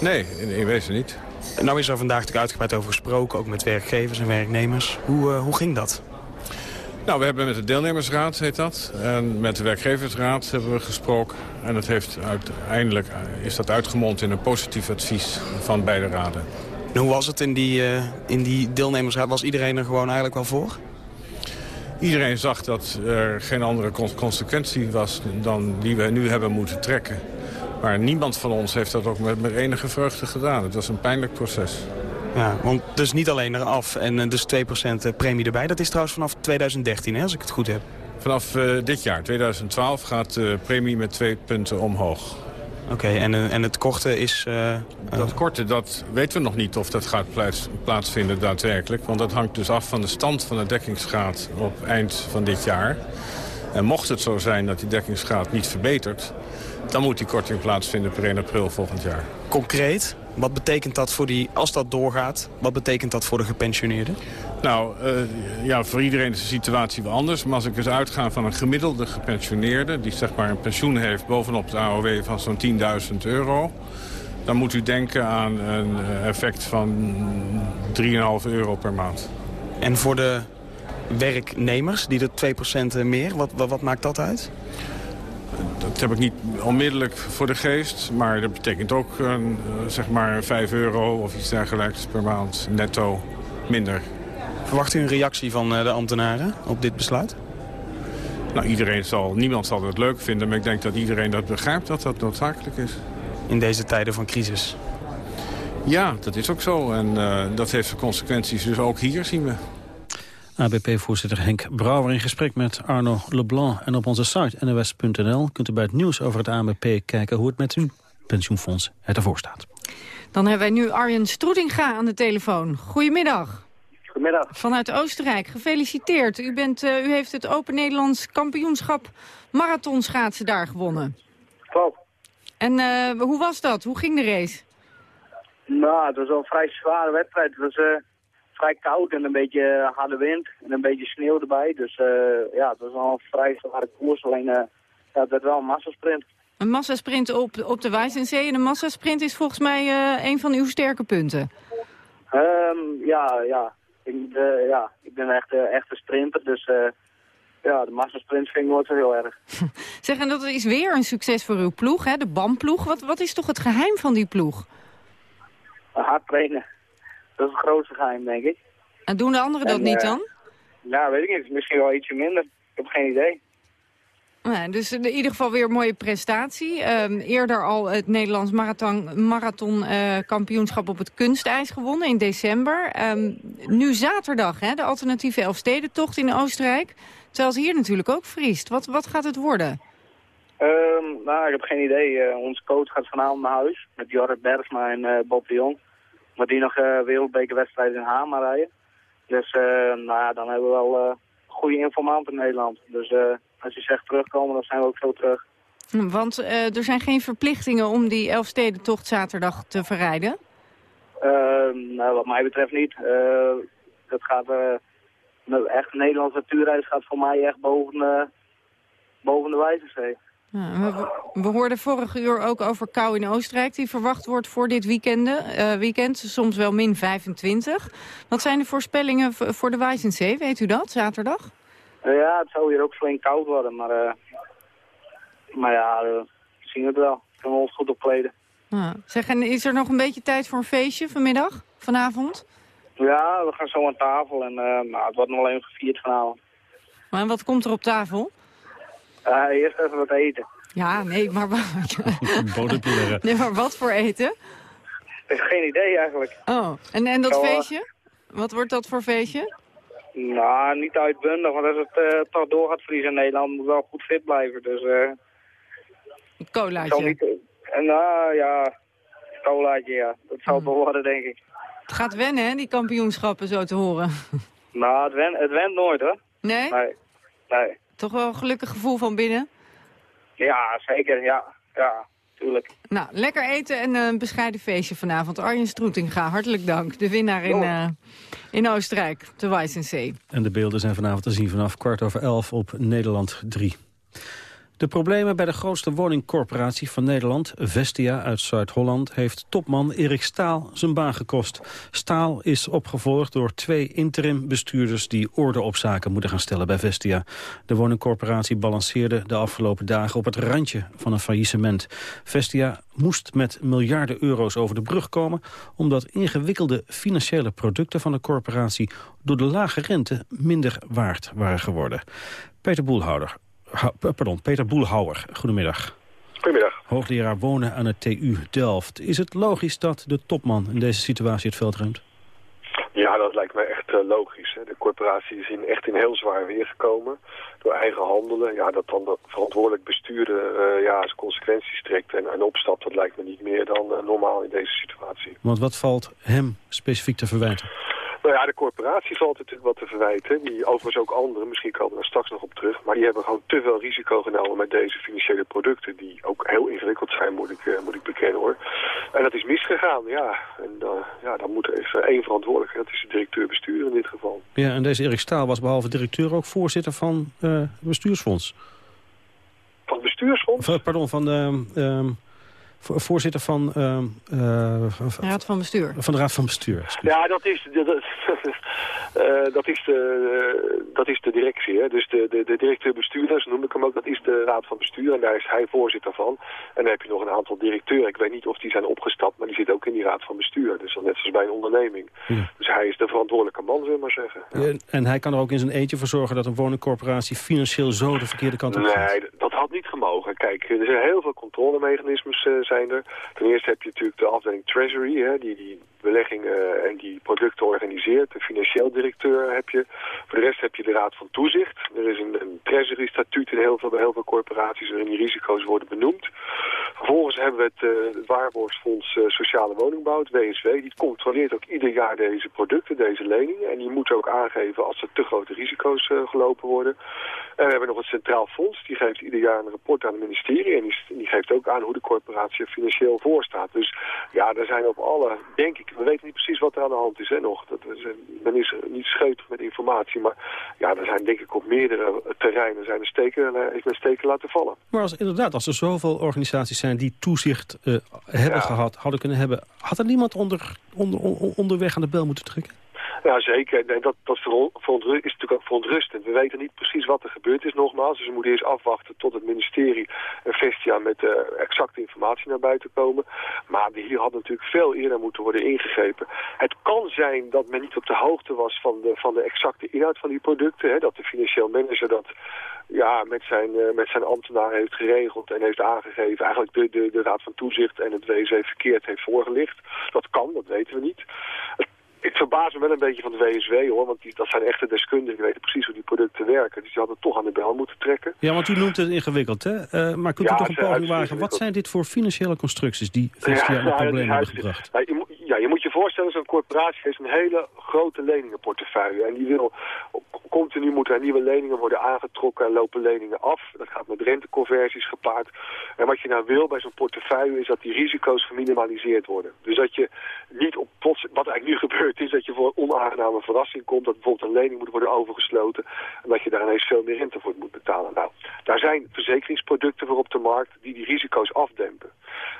Nee, in, in wezen niet. Nou is er vandaag natuurlijk uitgebreid over gesproken, ook met werkgevers en werknemers. Hoe, uh, hoe ging dat? Nou, we hebben met de deelnemersraad, heet dat, en met de werkgeversraad hebben we gesproken. En dat heeft uiteindelijk is dat uitgemond in een positief advies van beide raden. En hoe was het in die, uh, in die deelnemersraad? Was iedereen er gewoon eigenlijk wel voor? Iedereen zag dat er geen andere consequentie was dan die we nu hebben moeten trekken. Maar niemand van ons heeft dat ook met, met enige vreugde gedaan. Het was een pijnlijk proces. Ja, want dus niet alleen eraf en dus 2% premie erbij. Dat is trouwens vanaf 2013, hè, als ik het goed heb. Vanaf uh, dit jaar, 2012, gaat de premie met twee punten omhoog. Oké, okay, en, en het korte is... Uh, dat korte, dat weten we nog niet of dat gaat plaats, plaatsvinden daadwerkelijk. Want dat hangt dus af van de stand van de dekkingsgraad op eind van dit jaar. En mocht het zo zijn dat die dekkingsgraad niet verbetert... dan moet die korting plaatsvinden per 1 april volgend jaar. Concreet, wat betekent dat voor die, als dat doorgaat, wat betekent dat voor de gepensioneerden? Nou, uh, ja, voor iedereen is de situatie wel anders. Maar als ik eens uitga van een gemiddelde gepensioneerde... die zeg maar een pensioen heeft bovenop de AOW van zo'n 10.000 euro... dan moet u denken aan een effect van 3,5 euro per maand. En voor de werknemers, die er 2% meer, wat, wat, wat maakt dat uit? Dat heb ik niet onmiddellijk voor de geest. Maar dat betekent ook uh, zeg maar 5 euro of iets dergelijks per maand netto minder. Verwacht u een reactie van uh, de ambtenaren op dit besluit? Nou, iedereen zal, niemand zal het leuk vinden. Maar ik denk dat iedereen dat begrijpt dat dat noodzakelijk is. In deze tijden van crisis? Ja, dat is ook zo. En uh, dat heeft consequenties dus ook hier, zien we. ABP-voorzitter Henk Brouwer in gesprek met Arno Leblanc. En op onze site nws.nl kunt u bij het nieuws over het ABP kijken... hoe het met uw pensioenfonds het ervoor staat. Dan hebben wij nu Arjen Stroetinga aan de telefoon. Goedemiddag. Goedemiddag. Vanuit Oostenrijk, gefeliciteerd. U, bent, uh, u heeft het Open Nederlands kampioenschap marathonschaatsen daar gewonnen. Klopt. En uh, hoe was dat? Hoe ging de race? Nou, het was wel een vrij zware wedstrijd. Het was... Uh vrij koud en een beetje harde wind en een beetje sneeuw erbij. Dus uh, ja, het was wel een vrij zware koers. Alleen uh, ja, het werd wel een massasprint. Een massasprint op, op de Wijzenzee. En een massasprint is volgens mij uh, een van uw sterke punten. Um, ja, ja. Ik, ja, ik ben echt, echt een sprinter, dus ja, de massasprint vind ik nooit zo heel erg. zeg, en dat is weer een succes voor uw ploeg, hè? de BAM-ploeg. Wat, wat is toch het geheim van die ploeg? Hard trainen. Dat is het grootste geheim, denk ik. En doen de anderen dat niet uh, dan? Nou, weet ik niet. Misschien wel ietsje minder. Ik heb geen idee. Ja, dus in ieder geval weer een mooie prestatie. Um, eerder al het Nederlands marathon, marathon uh, kampioenschap op het kunstijs gewonnen in december. Um, nu zaterdag, hè, de alternatieve Elfstedentocht in Oostenrijk. Terwijl het hier natuurlijk ook vriest. Wat, wat gaat het worden? Um, nou, ik heb geen idee. Uh, onze coach gaat vanavond naar huis met Jorrit Bergsma en uh, Bob de Jong. Maar die nog uh, wereldbekerwedstrijd in Hama rijden. Dus uh, nou ja, dan hebben we wel uh, goede informanten in Nederland. Dus als je zegt terugkomen, dan zijn we ook zo terug. Want er zijn geen verplichtingen om die Elfstedentocht zaterdag te verrijden? nou, wat mij betreft niet. dat gaat, echt Nederlandse natuurreis gaat voor mij echt boven, boven de Wijzenzee. Ja, we, we, hoorden vorige uur ook over kou in Oostenrijk... die verwacht wordt voor dit weekend, uh, weekend soms wel min 25. Wat zijn de voorspellingen voor de Weissensee, weet u dat, zaterdag? Uh, ja, het zou hier ook flink koud worden, maar, uh, maar ja, we zien het wel. We kunnen ons goed opkleden. Zeg, en is er nog een beetje tijd voor een feestje vanmiddag, vanavond? Ja, we gaan zo aan tafel en nou, het wordt nog alleen gevierd vanavond. Maar wat komt er op tafel? Uh, eerst even wat eten. Ja, nee, maar... nee, maar wat voor eten? Geen idee eigenlijk. Oh, en, en dat feestje? Wat wordt dat voor feestje? Nou, niet uitbundig, want als het uh, toch door gaat vriezen in Nederland, moet wel goed fit blijven. Dus, uh, een colaatje? Niet, nou ja, colaatje, ja. Dat zal het wel worden, denk ik. Het gaat wennen, hè, die kampioenschappen, zo te horen. Nou, het went, het went nooit, hoor. Nee? Nee. nee. Toch wel een gelukkig gevoel van binnen? Ja, zeker. Ja, ja, tuurlijk. Nou, lekker eten en een bescheiden feestje vanavond. Arjen Stroetinga, hartelijk dank. De winnaar in, uh, in Oostenrijk, de Weissensee. En de beelden zijn vanavond te zien vanaf kwart over elf op Nederland 3. De problemen bij de grootste woningcorporatie van Nederland, Vestia uit Zuid-Holland, heeft topman Erik Staal zijn baan gekost. Staal is opgevolgd door twee interim bestuurders die orde op zaken moeten gaan stellen bij Vestia. De woningcorporatie balanceerde de afgelopen dagen op het randje van een faillissement. Vestia moest met miljarden euro's over de brug komen... omdat ingewikkelde financiële producten van de corporatie... door de lage rente minder waard waren geworden. Peter Boelhouder pardon, Peter Boelhouwer, goedemiddag. Goedemiddag. Hoogleraar wonen aan het TU Delft. Is het logisch dat de topman in deze situatie het veld ruimt? Ja, dat lijkt mij echt uh, logisch. Hè. De corporatie is in, echt in heel zwaar weer gekomen door eigen handelen. Ja, dat dan de verantwoordelijk bestuurder uh, ja, zijn consequenties trekt en, en opstapt, dat lijkt me niet meer dan uh, normaal in deze situatie. Want wat valt hem specifiek te verwijten? Nou ja, de corporatie valt natuurlijk wat te verwijten. Die overigens ook anderen, misschien komen we daar straks nog op terug. Maar die hebben gewoon te veel risico genomen met deze financiële producten. Die ook heel ingewikkeld zijn, moet ik, uh, moet ik bekennen hoor. En dat is misgegaan, ja. En uh, ja, dan moet er even één verantwoordelijke. Dat is de directeur-bestuur in dit geval. Ja, en deze Erik Staal was behalve directeur ook voorzitter van uh, bestuursfonds. Van het bestuursfonds? Pardon, van de... Uh, voorzitter van... Uh, uh, Raad van Bestuur. Van de Raad van Bestuur. Ja, dat is, dat, uh, dat is, de, dat is de directie. Hè? Dus de, de, de directeur-bestuurders, noem ik hem ook, dat is de Raad van Bestuur. En daar is hij voorzitter van. En dan heb je nog een aantal directeuren. Ik weet niet of die zijn opgestapt, maar die zitten ook in die Raad van Bestuur. Dus dan net zoals bij een onderneming. Ja. Dus hij is de verantwoordelijke man, zullen we maar zeggen. Ja. En, en hij kan er ook in zijn eentje voor zorgen dat een woningcorporatie financieel zo de verkeerde kant op gaat? Nee, dat had niet gemogen. Kijk, er zijn heel veel controlemechanismes uh, zijn er. Ten eerste heb je natuurlijk de afdeling Treasury, hè, die die beleggingen en die producten organiseert. De financieel directeur heb je. Voor de rest heb je de Raad van Toezicht. Er is een, Treasury-statuut in heel veel, heel veel corporaties waarin die risico's worden benoemd. Vervolgens hebben we het, uh, Waarborgsfonds uh, Sociale Woningbouw, het WSW. Die controleert ook ieder jaar deze producten, deze leningen. En die moet ook aangeven als er te grote risico's uh, gelopen worden. En we hebben nog het Centraal Fonds. Die geeft ieder jaar een rapport aan het ministerie. En die, die geeft ook aan hoe de corporatie er financieel voor staat. Dus ja, er zijn op alle, denk ik, we weten niet precies wat er aan de hand is hè, nog. Dat is, men is niet scheutig met informatie. Maar ja, er zijn denk ik op meerdere terreinen zijn er steken, is men steken laten vallen. Maar als, inderdaad, als er zoveel organisaties zijn die toezicht uh, hebben ja. gehad, hadden kunnen hebben... had er niemand onder, onder, onderweg aan de bel moeten trekken? Ja, zeker. Nee, dat, dat is natuurlijk ook verontrustend. We weten niet precies wat er gebeurd is nogmaals. Dus we moeten eerst afwachten tot het ministerie en Vestia met uh, exacte informatie naar buiten komen. Maar hier had natuurlijk veel eerder moeten worden ingegrepen. Het kan zijn dat men niet op de hoogte was van de, van de exacte inhoud van die producten. Hè, dat de financieel manager dat ja, met, zijn, uh, met zijn ambtenaar heeft geregeld en heeft aangegeven. Eigenlijk de, de, de Raad van Toezicht en het WSW verkeerd heeft voorgelicht. Dat kan, dat weten we niet. Het ik verbaas me wel een beetje van de WSW hoor, want die, dat zijn echte deskundigen, die weten precies hoe die producten werken. Dus die hadden toch aan de bel moeten trekken. Ja, want u noemt het ingewikkeld, hè? Uh, maar kunt u ja, toch een poging wagen? Wat zijn dit voor financiële constructies die Vestia ja, in problemen hebben gebracht? Ja, je, ja, je moet je voorstellen, zo'n corporatie heeft een hele grote leningenportefeuille. En die wil continu nu moeten er nieuwe leningen worden aangetrokken en lopen leningen af. Dat gaat met renteconversies gepaard. En wat je nou wil bij zo'n portefeuille is dat die risico's geminimaliseerd worden. Dus dat je niet op plots, wat eigenlijk nu gebeurt is dat je voor onaangename verrassing komt. Dat bijvoorbeeld een lening moet worden overgesloten. En dat je daar ineens veel meer rente voor moet betalen. Nou, daar zijn verzekeringsproducten voor op de markt die die risico's afdempen.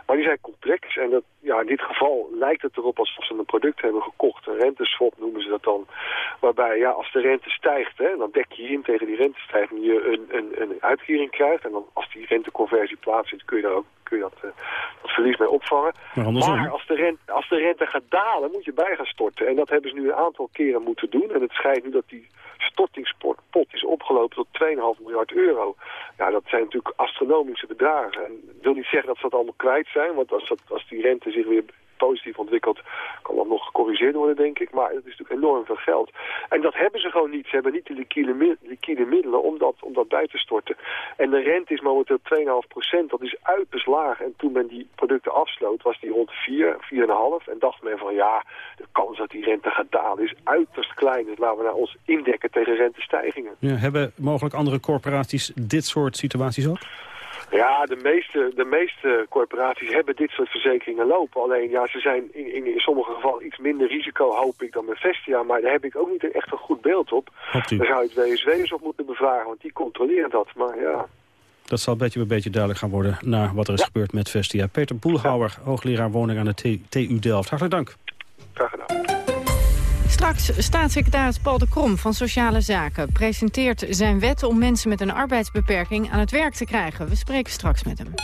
Maar die zijn complex en dat, ja, in dit geval lijkt het erop alsof ze een product hebben gekocht. Een renteswap noemen ze dat dan. Waarbij ja, als de rente stijgt, hè, dan dek je in tegen die rentestijging je een, een, een uitkering krijgt. En dan als die renteconversie plaatsvindt kun je daar ook kun je dat, uh, dat verlies mee opvangen. Maar, maar als, de rente, als de rente gaat dalen moet je bij gaan storten. En dat hebben ze nu een aantal keren moeten doen. En het schijnt nu dat die stortingspot is opgelopen tot 2,5 miljard euro. Ja, dat zijn natuurlijk astronomische bedragen. En ik wil niet zeggen dat ze dat allemaal kwijt zijn, want als, dat, als die rente zich weer positief ontwikkeld, kan dat nog gecorrigeerd worden, denk ik. Maar het is natuurlijk enorm veel geld. En dat hebben ze gewoon niet. Ze hebben niet de liquide, middelen om dat, om dat bij te storten. En de rente is momenteel 2,5 procent. Dat is uiterst laag. En toen men die producten afsloot, was die rond 4, 4,5. En dacht men van ja, de kans dat die rente gaat dalen is uiterst klein. Dus laten we naar ons indekken tegen rentestijgingen. Ja, hebben mogelijk andere corporaties dit soort situaties ook? Ja, de meeste, de meeste corporaties hebben dit soort verzekeringen lopen. Alleen ja, ze zijn in, in, in sommige gevallen iets minder risico, hoop ik, dan met Vestia. Maar daar heb ik ook niet echt een goed beeld op. Daar zou je het WSW eens op moeten bevragen, want die controleren dat. Maar ja... Dat zal beetje bij beetje duidelijk gaan worden na wat er is gebeurd met Vestia. Peter Poelhouwer, hoogleraar woning aan de TU Delft. Hartelijk dank. Straks staatssecretaris Paul de Krom van Sociale Zaken presenteert zijn wet om mensen met een arbeidsbeperking aan het werk te krijgen. We spreken straks met hem.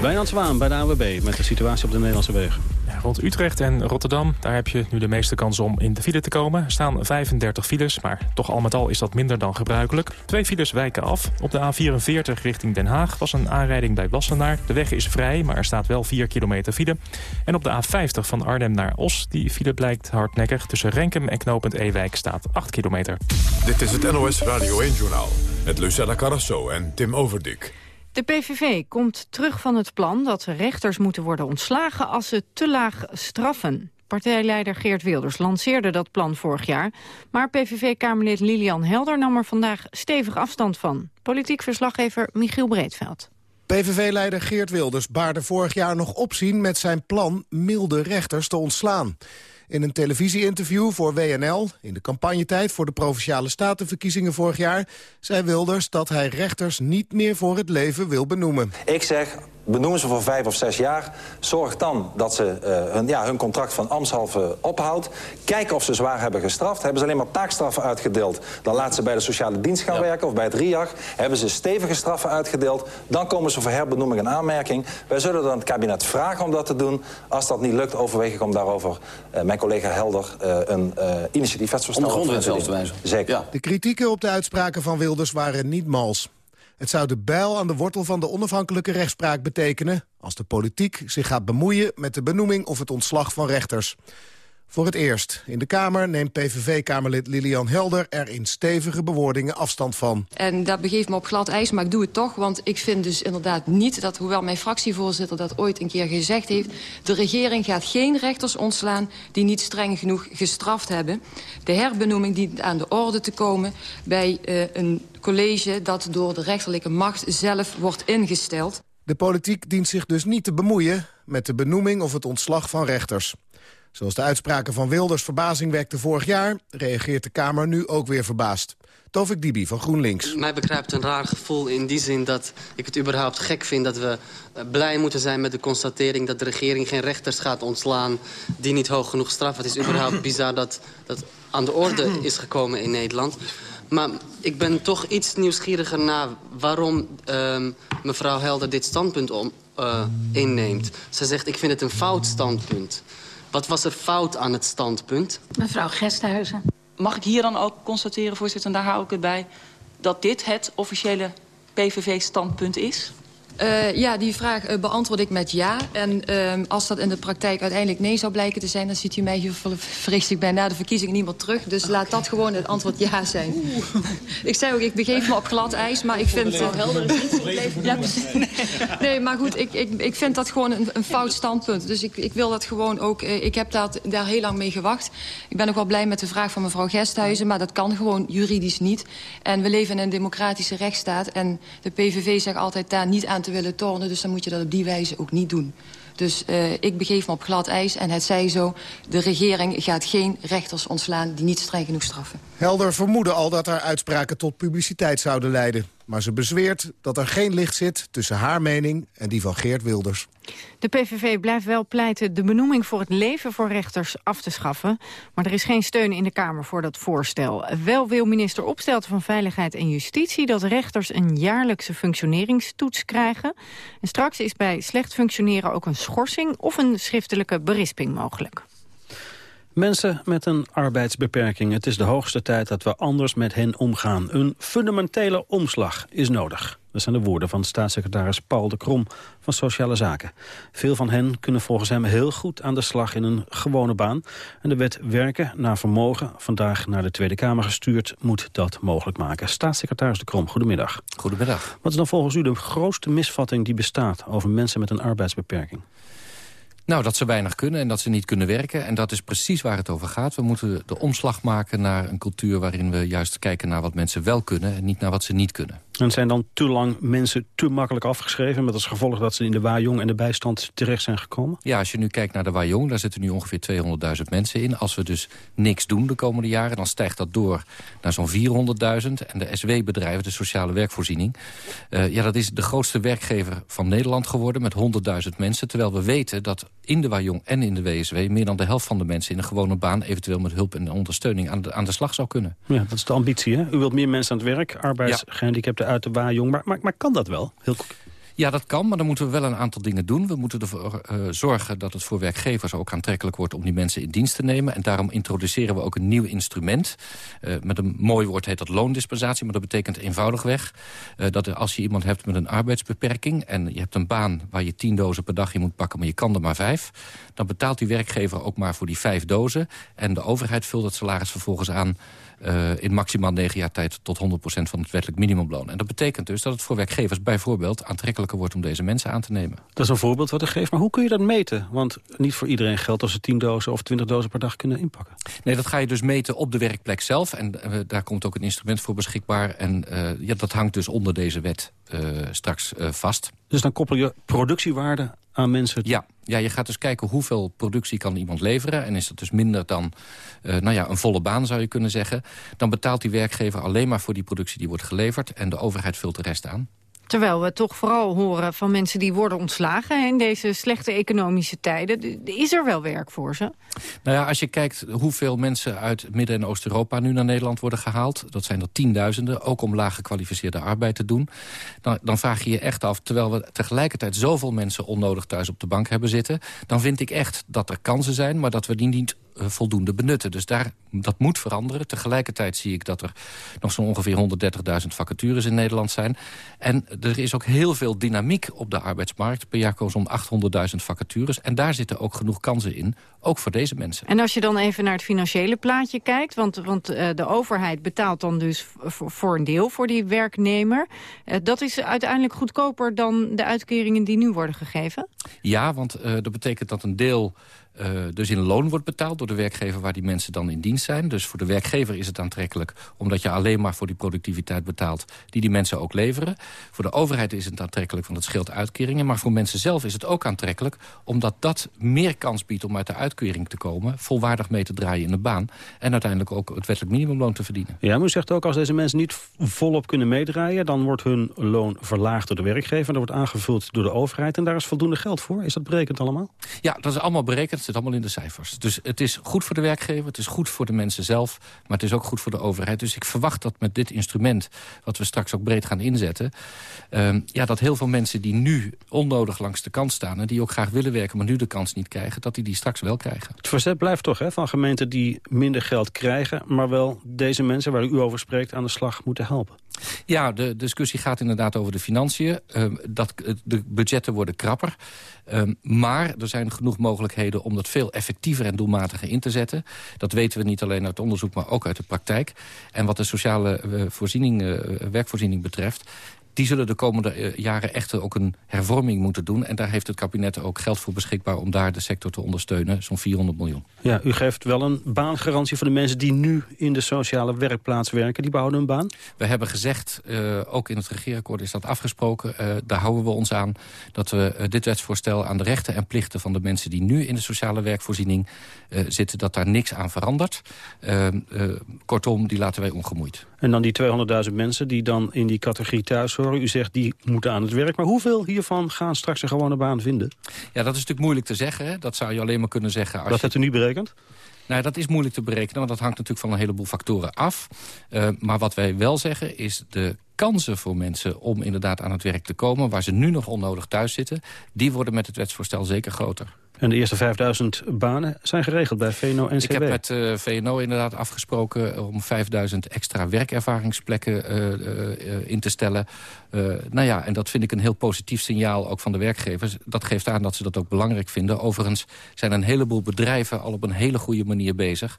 Wijnand Zwaan bij de AWB met de situatie op de Nederlandse wegen. Ja, rond Utrecht en Rotterdam, daar heb je nu de meeste kans om in de file te komen. Er staan 35 files, maar toch al met al is dat minder dan gebruikelijk. Twee files wijken af. Op de A44 richting Den Haag was een aanrijding bij Wassenaar. De weg is vrij, maar er staat wel 4 kilometer file. En op de A50 van Arnhem naar Os, die file blijkt hardnekkig. Tussen Renkum en Knopend Ewijk staat 8 kilometer. Dit is het NOS Radio 1-journaal met Lucella Carrasso en Tim Overdik. De PVV komt terug van het plan dat rechters moeten worden ontslagen als ze te laag straffen. Partijleider Geert Wilders lanceerde dat plan vorig jaar. Maar PVV-kamerlid Lilian Helder nam er vandaag stevig afstand van. Politiek verslaggever Michiel Breedveld. PVV-leider Geert Wilders baarde vorig jaar nog opzien met zijn plan milde rechters te ontslaan. In een televisieinterview voor WNL, in de campagnetijd voor de Provinciale Statenverkiezingen vorig jaar, zei Wilders dat hij rechters niet meer voor het leven wil benoemen. Ik zeg, benoemen ze voor vijf of zes jaar. Zorg dan dat ze uh, hun, ja, hun contract van ambtshalve ophoudt. Kijken of ze zwaar hebben gestraft. Hebben ze alleen maar taakstraffen uitgedeeld... dan laten ze bij de sociale dienst gaan werken of bij het RIAG. Hebben ze stevige straffen uitgedeeld... dan komen ze voor herbenoeming en aanmerking. Wij zullen dan het kabinet vragen om dat te doen. Als dat niet lukt, overweeg ik om daarover... Uh, mijn collega Helder uh, een initiatiefwetsvoorstel... Om de grondwet zelfs te wijzen. Zeker. Ja. De kritieken op de uitspraken van Wilders waren niet mals. Het zou de bijl aan de wortel van de onafhankelijke rechtspraak betekenen... als de politiek zich gaat bemoeien met de benoeming of het ontslag van rechters. Voor het eerst in de Kamer neemt PVV-Kamerlid Lilian Helder... er in stevige bewoordingen afstand van. En dat begeeft me op glad ijs, maar ik doe het toch. Want ik vind dus inderdaad niet dat, hoewel mijn fractievoorzitter dat ooit een keer gezegd heeft... de regering gaat geen rechters ontslaan die niet streng genoeg gestraft hebben. De herbenoeming dient aan de orde te komen bij uh, een college... dat door de rechterlijke macht zelf wordt ingesteld. De politiek dient zich dus niet te bemoeien met de benoeming of het ontslag van rechters. Zoals de uitspraken van Wilders verbazing wekte vorig jaar... reageert de Kamer nu ook weer verbaasd. Tovik Dibi van GroenLinks. Mij begrijpt een raar gevoel in die zin dat ik het überhaupt gek vind... dat we blij moeten zijn met de constatering dat de regering geen rechters gaat ontslaan... die niet hoog genoeg straffen. Het is überhaupt bizar dat dat aan de orde is gekomen in Nederland. Maar ik ben toch iets nieuwsgieriger naar waarom uh, mevrouw Helder dit standpunt om, uh, inneemt. Ze zegt, ik vind het een fout standpunt. Wat was er fout aan het standpunt? Mevrouw Gesthuizen. Mag ik hier dan ook constateren, voorzitter, en daar hou ik het bij... dat dit het officiële PVV-standpunt is? Uh, ja, die vraag uh, beantwoord ik met ja. En uh, als dat in de praktijk uiteindelijk nee zou blijken te zijn... dan ziet u mij hier verricht ik bij na de verkiezing niet meer terug. Dus laat dat gewoon het antwoord ja zijn. ik zei ook, ik begeef me op glad ijs, maar ik vind... Zo helder is niet ja, Nee, maar goed, ik, ik, ik vind dat gewoon een, een fout standpunt. Dus ik, ik wil dat gewoon ook... ik heb daar, daar heel lang mee gewacht. Ik ben ook wel blij met de vraag van mevrouw Gesthuizen... maar dat kan gewoon juridisch niet. En we leven in een democratische rechtsstaat... en de PVV zegt altijd daar niet aan te willen tornen. Dus dan moet je dat op die wijze ook niet doen. Dus uh, ik begeef me op glad ijs en het zei zo... de regering gaat geen rechters ontslaan die niet streng genoeg straffen. Helder vermoeden al dat haar uitspraken tot publiciteit zouden leiden. Maar ze bezweert dat er geen licht zit tussen haar mening en die van Geert Wilders. De PVV blijft wel pleiten de benoeming voor het leven voor rechters af te schaffen. Maar er is geen steun in de Kamer voor dat voorstel. Wel wil minister Opstelten van Veiligheid en Justitie... dat rechters een jaarlijkse functioneringstoets krijgen. En straks is bij slecht functioneren ook een schorsing... of een schriftelijke berisping mogelijk. Mensen met een arbeidsbeperking. Het is de hoogste tijd dat we anders met hen omgaan. Een fundamentele omslag is nodig. Dat zijn de woorden van staatssecretaris Paul de Krom van Sociale Zaken. Veel van hen kunnen volgens hem heel goed aan de slag in een gewone baan. En de wet werken naar vermogen, vandaag naar de Tweede Kamer gestuurd, moet dat mogelijk maken. Staatssecretaris de Krom, goedemiddag. Goedemiddag. Wat is dan volgens u de grootste misvatting die bestaat over mensen met een arbeidsbeperking? Nou, dat ze weinig kunnen en dat ze niet kunnen werken. En dat is precies waar het over gaat. We moeten de omslag maken naar een cultuur waarin we juist kijken naar wat mensen wel kunnen... en niet naar wat ze niet kunnen. En zijn dan te lang mensen te makkelijk afgeschreven... met als gevolg dat ze in de Wajong en de bijstand terecht zijn gekomen? Ja, als je nu kijkt naar de Wajong, daar zitten nu ongeveer 200.000 mensen in. Als we dus niks doen de komende jaren, dan stijgt dat door naar zo'n 400.000. En de SW-bedrijven, de sociale werkvoorziening... Uh, ja, dat is de grootste werkgever van Nederland geworden met 100.000 mensen. Terwijl we weten dat in de Wajong en in de WSW... meer dan de helft van de mensen in een gewone baan... eventueel met hulp en ondersteuning aan de, aan de slag zou kunnen. Ja, dat is de ambitie, hè? U wilt meer mensen aan het werk, arbeidsgehandicapten uit de Wajong. Maar, maar, maar kan dat wel? Heel ja, dat kan, maar dan moeten we wel een aantal dingen doen. We moeten ervoor uh, zorgen dat het voor werkgevers ook aantrekkelijk wordt... om die mensen in dienst te nemen. En daarom introduceren we ook een nieuw instrument. Uh, met een mooi woord heet dat loondispensatie, maar dat betekent eenvoudigweg... Uh, dat als je iemand hebt met een arbeidsbeperking... en je hebt een baan waar je tien dozen per dag in moet pakken... maar je kan er maar vijf, dan betaalt die werkgever ook maar voor die vijf dozen. En de overheid vult het salaris vervolgens aan uh, in maximaal negen jaar tijd tot 100% van het wettelijk minimumloon. En dat betekent dus dat het voor werkgevers bijvoorbeeld aantrekkelijker wordt om deze mensen aan te nemen. Dat is een voorbeeld wat ik geef, maar hoe kun je dat meten? Want niet voor iedereen geldt als ze 10 dozen of 20 dozen per dag kunnen inpakken. Nee, dat ga je dus meten op de werkplek zelf. En uh, daar komt ook een instrument voor beschikbaar. En uh, ja, dat hangt dus onder deze wet straks vast. Dus dan koppel je productiewaarde aan mensen? Ja, ja, je gaat dus kijken hoeveel productie kan iemand leveren. En is dat dus minder dan uh, nou ja, een volle baan, zou je kunnen zeggen. Dan betaalt die werkgever alleen maar voor die productie die wordt geleverd. En de overheid vult de rest aan. Terwijl we toch vooral horen van mensen die worden ontslagen... in deze slechte economische tijden. Is er wel werk voor ze? Nou ja, als je kijkt hoeveel mensen uit Midden- en Oost-Europa... nu naar Nederland worden gehaald, dat zijn er tienduizenden... ook om laag gekwalificeerde arbeid te doen... Dan, dan vraag je je echt af, terwijl we tegelijkertijd... zoveel mensen onnodig thuis op de bank hebben zitten... dan vind ik echt dat er kansen zijn, maar dat we die niet voldoende benutten. Dus daar, dat moet veranderen. Tegelijkertijd zie ik dat er nog zo'n ongeveer 130.000 vacatures in Nederland zijn. En er is ook heel veel dynamiek op de arbeidsmarkt. Per jaar komen zo'n 800.000 vacatures. En daar zitten ook genoeg kansen in, ook voor deze mensen. En als je dan even naar het financiële plaatje kijkt... want, want uh, de overheid betaalt dan dus voor, een deel voor die werknemer. Uh, dat is uiteindelijk goedkoper dan de uitkeringen die nu worden gegeven? Ja, want dat betekent dat een deel uh, dus in loon wordt betaald door de werkgever waar die mensen dan in dienst zijn. Dus voor de werkgever is het aantrekkelijk omdat je alleen maar voor die productiviteit betaalt die die mensen ook leveren. Voor de overheid is het aantrekkelijk, want het scheelt uitkeringen. Maar voor mensen zelf is het ook aantrekkelijk omdat dat meer kans biedt om uit de uitkering te komen, volwaardig mee te draaien in de baan en uiteindelijk ook het wettelijk minimumloon te verdienen. Ja, maar u zegt ook als deze mensen niet volop kunnen meedraaien, dan wordt hun loon verlaagd door de werkgever. Dat wordt aangevuld door de overheid en daar is voldoende geld voor. Is dat berekend allemaal? Ja, dat is allemaal berekend zit allemaal in de cijfers. Dus het is goed voor de werkgever, het is goed voor de mensen zelf... maar het is ook goed voor de overheid. Dus ik verwacht dat met dit instrument, wat we straks ook breed gaan inzetten... Uh, ja, dat heel veel mensen die nu onnodig langs de kant staan... en die ook graag willen werken, maar nu de kans niet krijgen... dat die die straks wel krijgen. Het verzet blijft toch hè, van gemeenten die minder geld krijgen... maar wel deze mensen waar u over spreekt aan de slag moeten helpen. Ja, de discussie gaat inderdaad over de financiën. Ehm, dat, de budgetten worden krapper. Ehm, maar er zijn genoeg mogelijkheden om dat veel effectiever en doelmatiger in te zetten. Dat weten we niet alleen uit onderzoek, maar ook uit de praktijk. En wat de sociale uh, voorziening, uh, werkvoorziening betreft die zullen de komende eh, jaren echt ook een hervorming moeten doen. En daar heeft het kabinet ook geld voor beschikbaar... om daar de sector te ondersteunen, zo'n 400 miljoen. Ja, u geeft wel een baangarantie voor de mensen die nu in de sociale werkplaats werken. Die behouden hun baan? We hebben gezegd, uh, ook in het regeerakkoord is dat afgesproken... Uh, daar houden we ons aan, dat we uh, dit wetsvoorstel aan de rechten en plichten... van de mensen die nu in de sociale werkvoorziening zitten... dat daar niks aan verandert. kortom, die laten wij ongemoeid. En dan die 200.000 mensen die dan in die categorie thuis horen. U zegt die moeten aan het werk. Maar hoeveel hiervan gaan straks een gewone baan vinden? Ja, dat is natuurlijk moeilijk te zeggen. Hè? Dat zou je alleen maar kunnen zeggen. Als dat hebt u niet berekend? Nou, dat is moeilijk te berekenen, want dat hangt natuurlijk van een heleboel factoren af. Uh, maar wat wij wel zeggen is de kansen voor mensen om inderdaad aan het werk te komen... waar ze nu nog onnodig thuis zitten, die worden met het wetsvoorstel zeker groter. En de eerste 5000 banen zijn geregeld bij VNO-NCW? Ik heb met uh, VNO inderdaad afgesproken om 5000 extra werkervaringsplekken uh, uh, in te stellen. nou ja, en dat vind ik een heel positief signaal ook van de werkgevers. Dat geeft aan dat ze dat ook belangrijk vinden. Overigens zijn een heleboel bedrijven al op een hele goede manier bezig...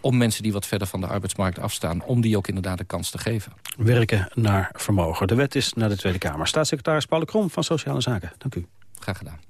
om mensen die wat verder van de arbeidsmarkt afstaan... om die ook inderdaad de kans te geven. Werken naar vermogen. De wet is naar de Tweede Kamer. Staatssecretaris Paul Krom van Sociale Zaken. Dank u. Graag gedaan.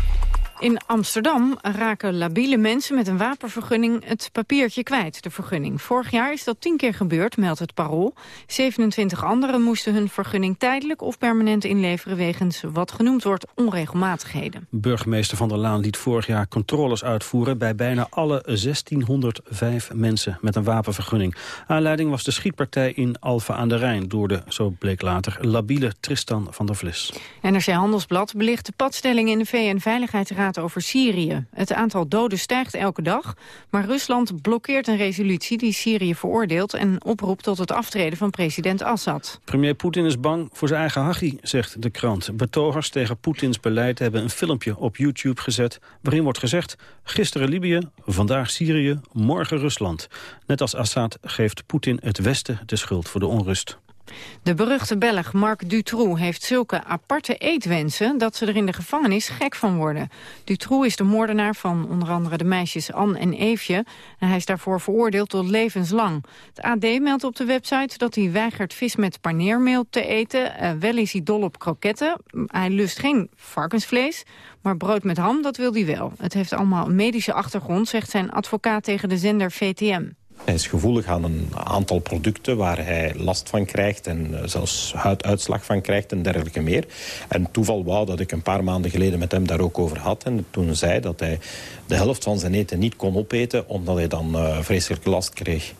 In Amsterdam raken labiele mensen met een wapenvergunning het papiertje kwijt, de vergunning. Vorig jaar is dat tien keer gebeurd, meldt het Parool. 27 anderen moesten hun vergunning tijdelijk of permanent inleveren wegens wat genoemd wordt onregelmatigheden. Burgemeester Van der Laan liet vorig jaar controles uitvoeren bij bijna alle 1605 mensen met een wapenvergunning. Aanleiding was de schietpartij in Alfa aan de Rijn door de, zo bleek later, labiele Tristan van der Vlis. NRC Handelsblad belicht de padstelling in de VN-veiligheidsraad over Syrië. Het aantal doden stijgt elke dag, maar Rusland blokkeert een resolutie die Syrië veroordeelt en oproept tot het aftreden van president Assad. Premier Poetin is bang voor zijn eigen hachie, zegt de krant. Betogers tegen Poetins beleid hebben een filmpje op YouTube gezet waarin wordt gezegd gisteren Libië, vandaag Syrië, morgen Rusland. Net als Assad geeft Poetin het Westen de schuld voor de onrust. De beruchte Belg Marc Dutroux heeft zulke aparte eetwensen... dat ze er in de gevangenis gek van worden. Dutroux is de moordenaar van onder andere de meisjes Anne en Eefje. En hij is daarvoor veroordeeld tot levenslang. Het AD meldt op de website dat hij weigert vis met paneermeel te eten. Uh, wel is hij dol op kroketten. Hij lust geen varkensvlees, maar brood met ham, dat wil hij wel. Het heeft allemaal medische achtergrond, zegt zijn advocaat tegen de zender VTM. Hij is gevoelig aan een aantal producten waar hij last van krijgt... en eh, zelfs huiduitslag van krijgt en dergelijke meer. En toeval wou dat ik een paar maanden geleden met hem daar ook over had. En toen zei dat hij de helft van zijn eten niet kon opeten... omdat hij dan uh, vreselijke last kreeg.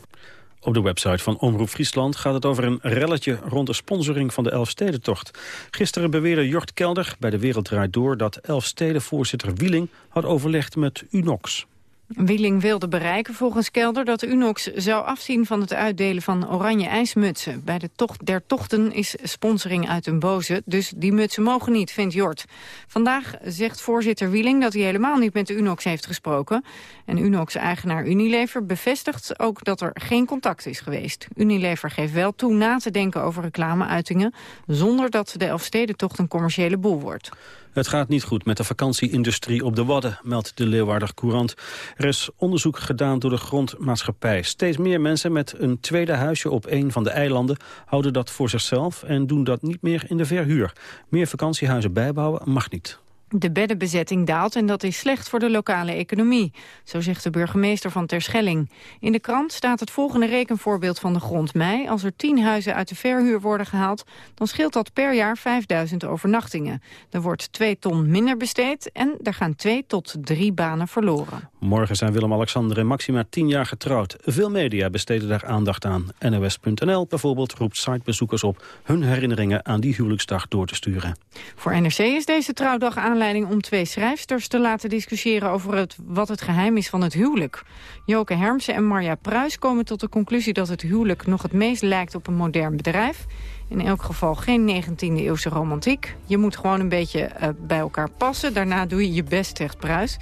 Op de website van Omroep Friesland gaat het over een relletje rond de sponsoring van de Elfstedentocht. Gisteren beweerde Jort Kelder bij de Wereld Draait Door dat Elfstedenvoorzitter Wieling had overlegd met Unox. Wieling wilde bereiken volgens Kelder dat Unox zou afzien van het uitdelen van oranje ijsmutsen. Bij de tocht der tochten is sponsoring uit een boze, dus die mutsen mogen niet, vindt Jort. Vandaag zegt voorzitter Wieling dat hij helemaal niet met de Unox heeft gesproken. En Unox-eigenaar Unilever bevestigt ook dat er geen contact is geweest. Unilever geeft wel toe na te denken over reclameuitingen, zonder dat de Elfstedentocht een commerciële boel wordt. Het gaat niet goed met de vakantieindustrie op de Wadden, meldt de Leeuwarder Courant. Er is onderzoek gedaan door de grondmaatschappij. Steeds meer mensen met een tweede huisje op een van de eilanden houden dat voor zichzelf en doen dat niet meer in de verhuur. Meer vakantiehuizen bijbouwen mag niet. De beddenbezetting daalt en dat is slecht voor de lokale economie. Zo zegt de burgemeester van Terschelling. In de krant staat het volgende rekenvoorbeeld van de grond mei. Als er tien huizen uit de verhuur worden gehaald... dan scheelt dat per jaar 5000 overnachtingen. Er wordt twee ton minder besteed en er gaan twee tot drie banen verloren. Morgen zijn Willem-Alexander en Maxima tien jaar getrouwd. Veel media besteden daar aandacht aan. NOS.nl bijvoorbeeld roept sitebezoekers op... hun herinneringen aan die huwelijksdag door te sturen. Voor NRC is deze trouwdag aan om twee schrijfsters te laten discussiëren over het, wat het geheim is van het huwelijk. Joke Hermsen en Marja Pruis komen tot de conclusie dat het huwelijk nog het meest lijkt op een modern bedrijf. In elk geval geen 19e eeuwse romantiek. Je moet gewoon een beetje uh, bij elkaar passen. Daarna doe je je best, zegt Pruis.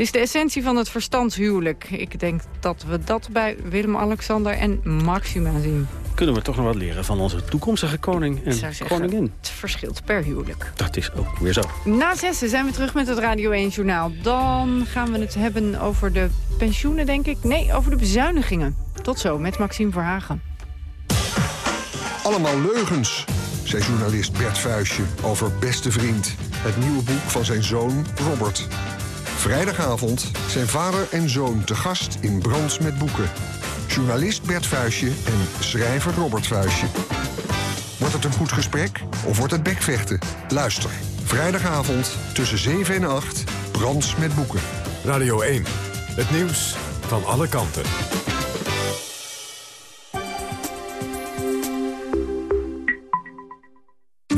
Is de essentie van het verstandshuwelijk. Ik denk dat we dat bij Willem-Alexander en Maxima zien. Kunnen we toch nog wat leren van onze toekomstige koning en zou zeggen, koningin? Het verschilt per huwelijk. Dat is ook weer zo. Na zessen zijn we terug met het Radio 1 Journaal. Dan gaan we het hebben over de pensioenen, denk ik. Nee, over de bezuinigingen. Tot zo met Maxime Verhagen. Allemaal leugens, zei journalist Bert Vuistje over Beste Vriend. Het nieuwe boek van zijn zoon Robert. Vrijdagavond zijn vader en zoon te gast in Brands met Boeken. Journalist Bert Vuistje en schrijver Robert Vuistje. Wordt het een goed gesprek of wordt het bekvechten? Luister. Vrijdagavond tussen 7 en 8. Brands met Boeken. Radio 1. Het nieuws van alle kanten.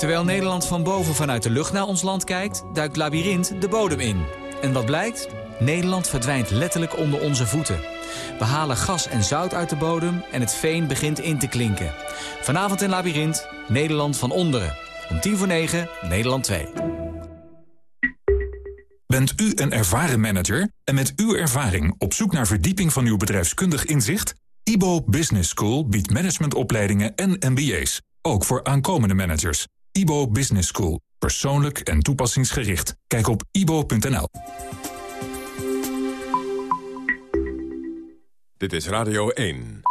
Terwijl Nederland van boven vanuit de lucht naar ons land kijkt... duikt Labyrinth de bodem in. En wat blijkt? Nederland verdwijnt letterlijk onder onze voeten. We halen gas en zout uit de bodem en het veen begint in te klinken. Vanavond in Labyrinth, Nederland van onderen. Om tien voor negen, Nederland 2. Bent u een ervaren manager en met uw ervaring op zoek naar verdieping van uw bedrijfskundig inzicht? IBO Business School biedt managementopleidingen en MBA's, ook voor aankomende managers. IBO Business School, persoonlijk en toepassingsgericht. Kijk op ibo.nl. Dit is Radio 1.